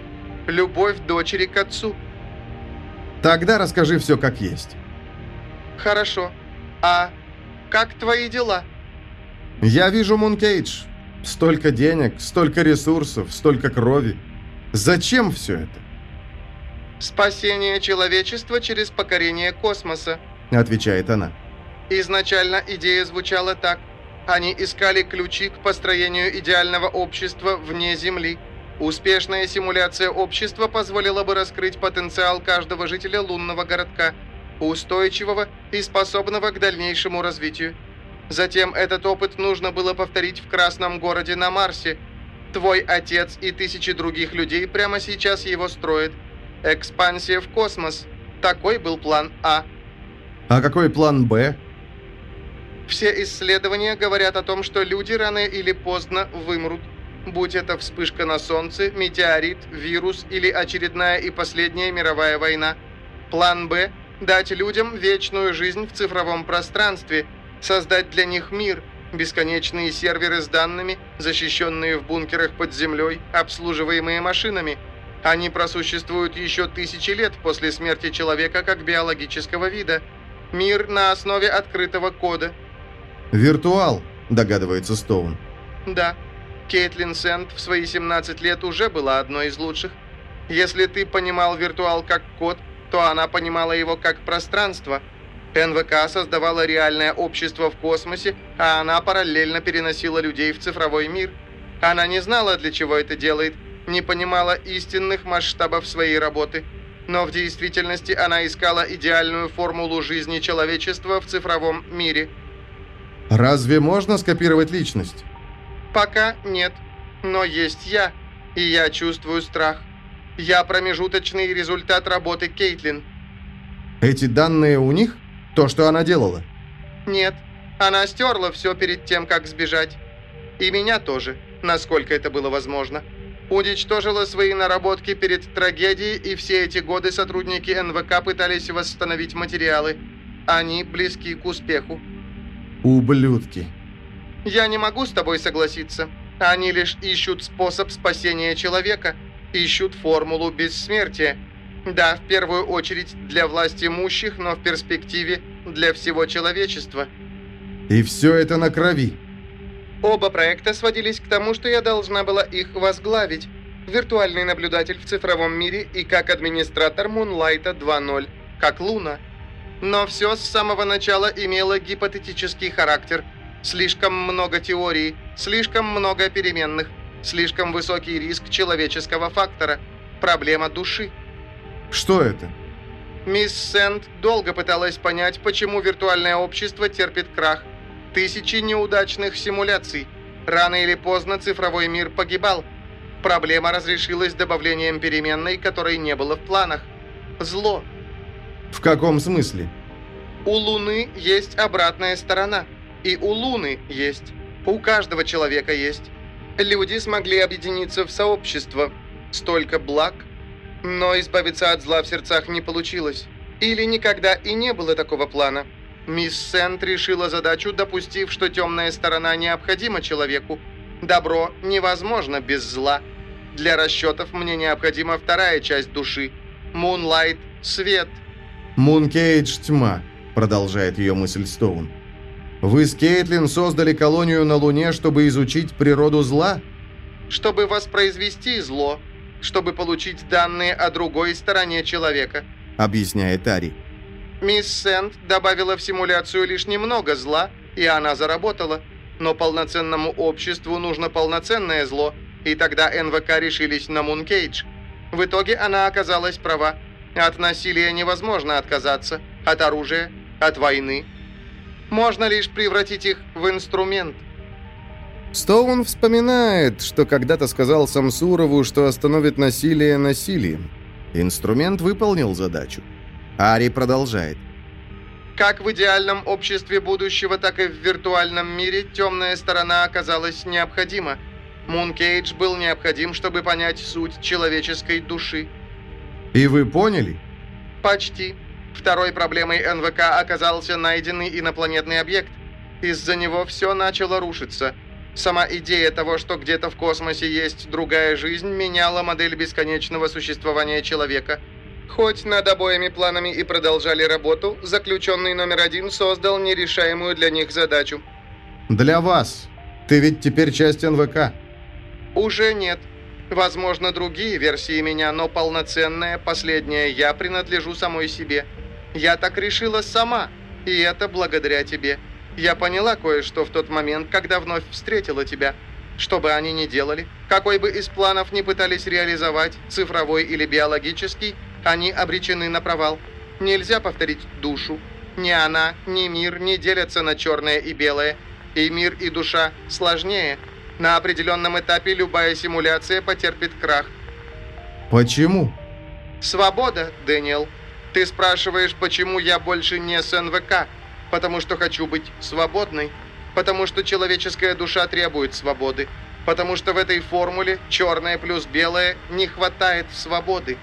Любовь дочери к отцу. Тогда расскажи все как есть. Хорошо. А как твои дела? Я вижу Мункейдж. Столько денег, столько ресурсов, столько крови. Зачем все это? Спасение человечества через покорение космоса. Отвечает она. Изначально идея звучала так. Они искали ключи к построению идеального общества вне Земли. Успешная симуляция общества позволила бы раскрыть потенциал каждого жителя лунного городка, устойчивого и способного к дальнейшему развитию. Затем этот опыт нужно было повторить в Красном городе на Марсе. Твой отец и тысячи других людей прямо сейчас его строят. Экспансия в космос. Такой был план А. А какой план Б? Все исследования говорят о том, что люди рано или поздно вымрут. будь это вспышка на Солнце, метеорит, вирус или очередная и последняя мировая война. План «Б» – дать людям вечную жизнь в цифровом пространстве, создать для них мир, бесконечные серверы с данными, защищенные в бункерах под землей, обслуживаемые машинами. Они просуществуют еще тысячи лет после смерти человека как биологического вида. Мир на основе открытого кода. «Виртуал», – догадывается Стоун. Да, Кейтлин Сент в свои 17 лет уже была одной из лучших. Если ты понимал виртуал как код, то она понимала его как пространство. НВК создавала реальное общество в космосе, а она параллельно переносила людей в цифровой мир. Она не знала, для чего это делает, не понимала истинных масштабов своей работы. Но в действительности она искала идеальную формулу жизни человечества в цифровом мире. Разве можно скопировать личность? Пока нет. Но есть я, и я чувствую страх. Я промежуточный результат работы Кейтлин. Эти данные у них? То, что она делала? Нет. Она стерла все перед тем, как сбежать. И меня тоже, насколько это было возможно. Уничтожила свои наработки перед трагедией, и все эти годы сотрудники НВК пытались восстановить материалы. Они близки к успеху. Ублюдки. Я не могу с тобой согласиться. Они лишь ищут способ спасения человека, ищут формулу бессмертия. Да, в первую очередь для власти имущих, но в перспективе для всего человечества. И все это на крови. Оба проекта сводились к тому, что я должна была их возглавить. Виртуальный наблюдатель в цифровом мире и как администратор Мунлайта 2.0, как Луна. Но все с самого начала имело гипотетический характер – Слишком много теорий, слишком много переменных, слишком высокий риск человеческого фактора, проблема души. Что это? Мисс Сент долго пыталась понять, почему виртуальное общество терпит крах. Тысячи неудачных симуляций. Рано или поздно цифровой мир погибал. Проблема разрешилась добавлением переменной, которой не было в планах. Зло. В каком смысле? У Луны есть обратная сторона – и у Луны есть. У каждого человека есть. Люди смогли объединиться в сообщество. Столько благ. Но избавиться от зла в сердцах не получилось. Или никогда и не было такого плана. Мисс Сент решила задачу, допустив, что темная сторона необходима человеку. Добро невозможно без зла. Для расчетов мне необходима вторая часть души. Мунлайт – свет. Мункейдж – тьма, продолжает ее мысль Стоун. Вы с Кейтлин создали колонию на Луне, чтобы изучить природу зла? Чтобы воспроизвести зло, чтобы получить данные о другой стороне человека, объясняет Ари. Мисс Сент добавила в симуляцию лишь немного зла, и она заработала. Но полноценному обществу нужно полноценное зло, и тогда НВК решились на Мункейдж. В итоге она оказалась права. От насилия невозможно отказаться, от оружия, от войны, можно лишь превратить их в инструмент. Стоун вспоминает, что когда-то сказал Самсурову, что остановит насилие насилием. Инструмент выполнил задачу. Ари продолжает. Как в идеальном обществе будущего, так и в виртуальном мире темная сторона оказалась необходима. Мункейдж был необходим, чтобы понять суть человеческой души. И вы поняли? Почти. Второй проблемой НВК оказался найденный инопланетный объект. Из-за него все начало рушиться. Сама идея того, что где-то в космосе есть другая жизнь, меняла модель бесконечного существования человека. Хоть над обоими планами и продолжали работу, заключенный номер один создал нерешаемую для них задачу. «Для вас. Ты ведь теперь часть НВК». «Уже нет. Возможно, другие версии меня, но полноценная, последняя я принадлежу самой себе». Я так решила сама, и это благодаря тебе. Я поняла кое-что в тот момент, когда вновь встретила тебя. Что бы они ни делали, какой бы из планов ни пытались реализовать, цифровой или биологический, они обречены на провал. Нельзя повторить душу. Ни она, ни мир не делятся на черное и белое. И мир, и душа сложнее. На определенном этапе любая симуляция потерпит крах. Почему? Свобода, Дэниел. Ты спрашиваешь, почему я больше не с НВК? Потому что хочу быть свободной. Потому что человеческая душа требует свободы. потому что в этой формуле черное плюс белое не хватает свободы.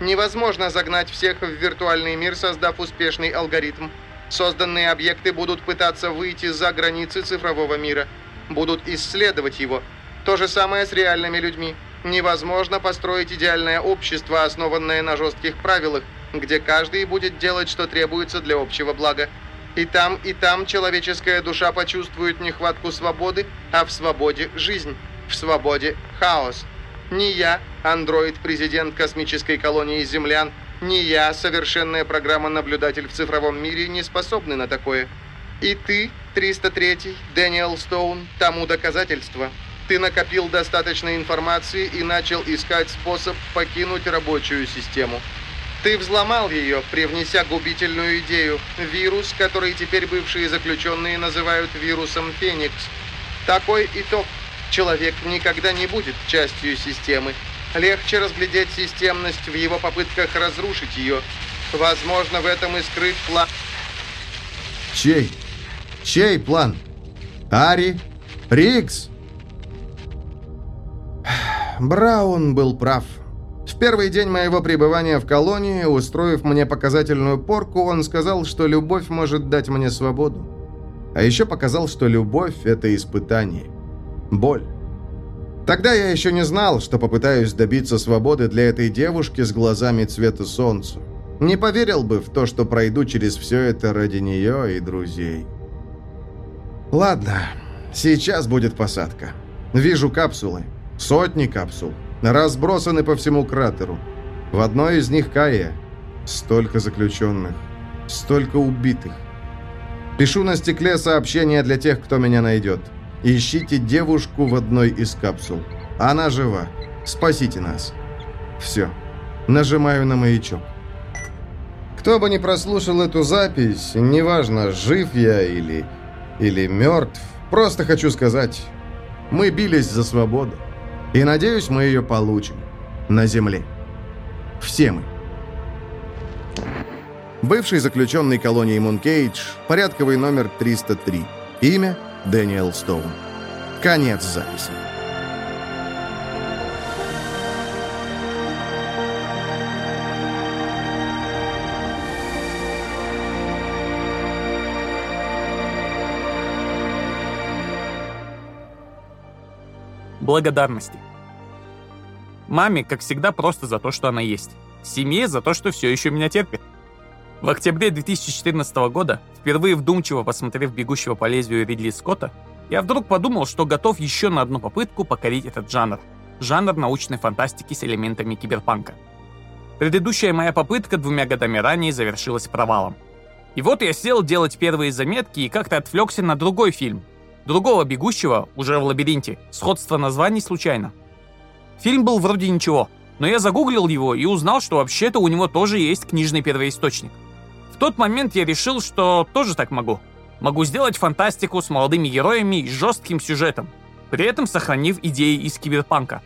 Невозможно загнать всех в виртуальный мир, создав успешный алгоритм. Созданные объекты будут пытаться выйти за границы цифрового мира, будут исследовать его. То же самое с реальными людьми. Невозможно построить идеальное общество, основанное на жестких правилах, где каждый будет делать, что требуется для общего блага. И там, и там человеческая душа почувствует нехватку свободы, а в свободе – жизнь, в свободе – хаос. Не я, андроид-президент космической колонии землян, не я, совершенная программа-наблюдатель в цифровом мире, не способны на такое. И ты, 303-й, Дэниел Стоун, тому доказательство. Ты накопил достаточно информации и начал искать способ покинуть рабочую систему. Ты взломал ее, привнеся губительную идею. Вирус, который теперь бывшие заключенные называют вирусом Феникс. Такой итог. Человек никогда не будет частью системы. Легче разглядеть системность в его попытках разрушить ее. Возможно, в этом и скрыт план. Чей? Чей план? Ари? Рикс? Браун был прав. В первый день моего пребывания в колонии, устроив мне показательную порку, он сказал, что любовь может дать мне свободу. А еще показал, что любовь – это испытание. Боль. Тогда я еще не знал, что попытаюсь добиться свободы для этой девушки с глазами цвета солнца. Не поверил бы в то, что пройду через все это ради нее и друзей. Ладно, сейчас будет посадка. Вижу капсулы. Сотни капсул. Разбросаны по всему кратеру. В одной из них Кая. Столько заключенных. Столько убитых. Пишу на стекле сообщение для тех, кто меня найдет. Ищите девушку в одной из капсул. Она жива. Спасите нас. Все. Нажимаю на маячок. Кто бы ни прослушал эту запись, неважно, жив я или... или мертв, просто хочу сказать, мы бились за свободу. И надеюсь, мы ее получим. На земле. Все мы. Бывший заключенный колонии Мункейдж, порядковый номер 303. Имя Дэниел Стоун. Конец записи. Благодарности. Маме, как всегда, просто за то, что она есть. Семье за то, что все еще меня терпит. В октябре 2014 года, впервые вдумчиво посмотрев «Бегущего по лезвию» Ридли Скотта, я вдруг подумал, что готов еще на одну попытку покорить этот жанр. Жанр научной фантастики с элементами киберпанка. Предыдущая моя попытка двумя годами ранее завершилась провалом. И вот я сел делать первые заметки и как-то отвлекся на другой фильм, Другого бегущего, уже в лабиринте, сходство названий случайно. Фильм был вроде ничего, но я загуглил его и узнал, что вообще-то у него тоже есть книжный первоисточник. В тот момент я решил, что тоже так могу. Могу сделать фантастику с молодыми героями и жестким сюжетом, при этом сохранив идеи из киберпанка.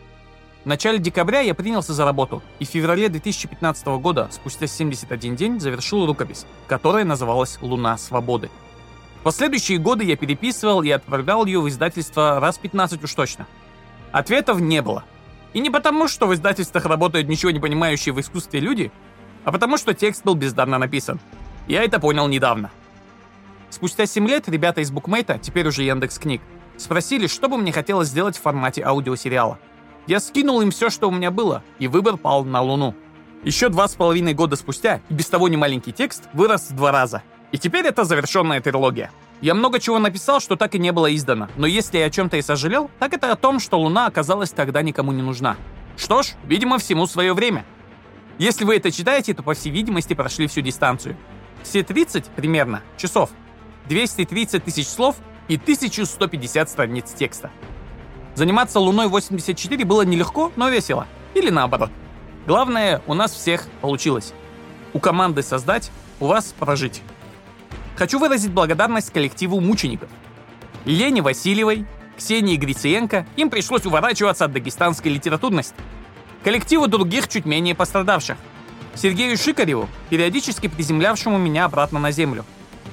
В начале декабря я принялся за работу, и в феврале 2015 года, спустя 71 день, завершил рукопись, которая называлась «Луна свободы». Последующие годы я переписывал и отправлял ее в издательство раз 15 уж точно. Ответов не было. И не потому, что в издательствах работают ничего не понимающие в искусстве люди, а потому, что текст был бездарно написан. Я это понял недавно. Спустя 7 лет ребята из букмейта, теперь уже Яндекс Книг, спросили, что бы мне хотелось сделать в формате аудиосериала. Я скинул им все, что у меня было, и выбор пал на Луну. Еще два с половиной года спустя, и без того немаленький текст вырос в два раза – и теперь это завершенная трилогия. Я много чего написал, что так и не было издано, но если я о чем-то и сожалел, так это о том, что Луна оказалась тогда никому не нужна. Что ж, видимо, всему свое время. Если вы это читаете, то, по всей видимости, прошли всю дистанцию. Все 30, примерно, часов, 230 тысяч слов и 1150 страниц текста. Заниматься Луной 84 было нелегко, но весело. Или наоборот. Главное, у нас всех получилось. У команды создать, у вас прожить. Хочу выразить благодарность коллективу мучеников. Лене Васильевой, Ксении Грициенко им пришлось уворачиваться от дагестанской литературности. Коллективу других чуть менее пострадавших. Сергею Шикареву, периодически приземлявшему меня обратно на землю.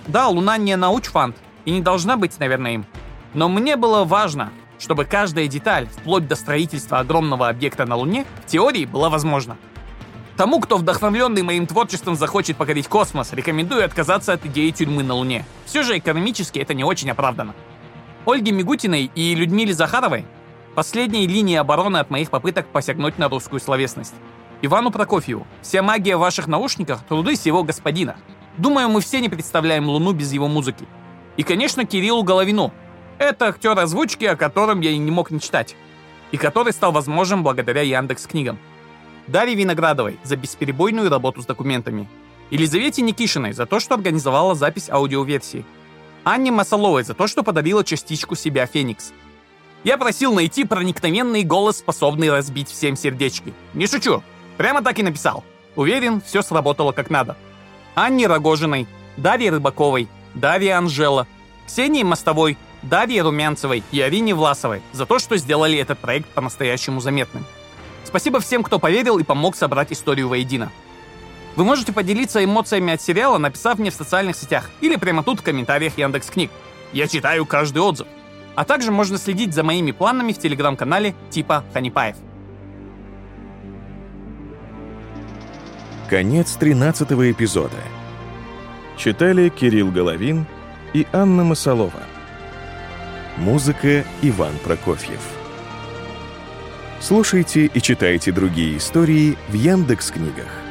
Да, Луна не научфанд и не должна быть, наверное, им. Но мне было важно, чтобы каждая деталь, вплоть до строительства огромного объекта на Луне, в теории была возможна. Тому, кто вдохновленный моим творчеством захочет покорить космос, рекомендую отказаться от идеи тюрьмы на Луне. Все же экономически это не очень оправдано. Ольге Мигутиной и Людмиле Захаровой последние линии обороны от моих попыток посягнуть на русскую словесность. Ивану Прокофьеву. Вся магия в ваших наушниках – труды сего господина. Думаю, мы все не представляем Луну без его музыки. И, конечно, Кириллу Головину. Это актер озвучки, о котором я и не мог мечтать. И который стал возможен благодаря Яндекс книгам. Дарье Виноградовой за бесперебойную работу с документами. Елизавете Никишиной за то, что организовала запись аудиоверсии. Анне Масаловой за то, что подарила частичку себя Феникс. Я просил найти проникновенный голос, способный разбить всем сердечки. Не шучу. Прямо так и написал. Уверен, все сработало как надо. Анне Рогожиной, Дарье Рыбаковой, Дарье Анжела, Ксении Мостовой, Дарье Румянцевой и Арине Власовой за то, что сделали этот проект по-настоящему заметным. Спасибо всем, кто поверил и помог собрать историю воедино. Вы можете поделиться эмоциями от сериала, написав мне в социальных сетях или прямо тут в комментариях Яндекс Книг. Я читаю каждый отзыв. А также можно следить за моими планами в телеграм-канале типа Ханипаев. Конец 13 эпизода. Читали Кирилл Головин и Анна Масалова. Музыка Иван Прокофьев. Слушайте и читайте другие истории в Яндекс книгах.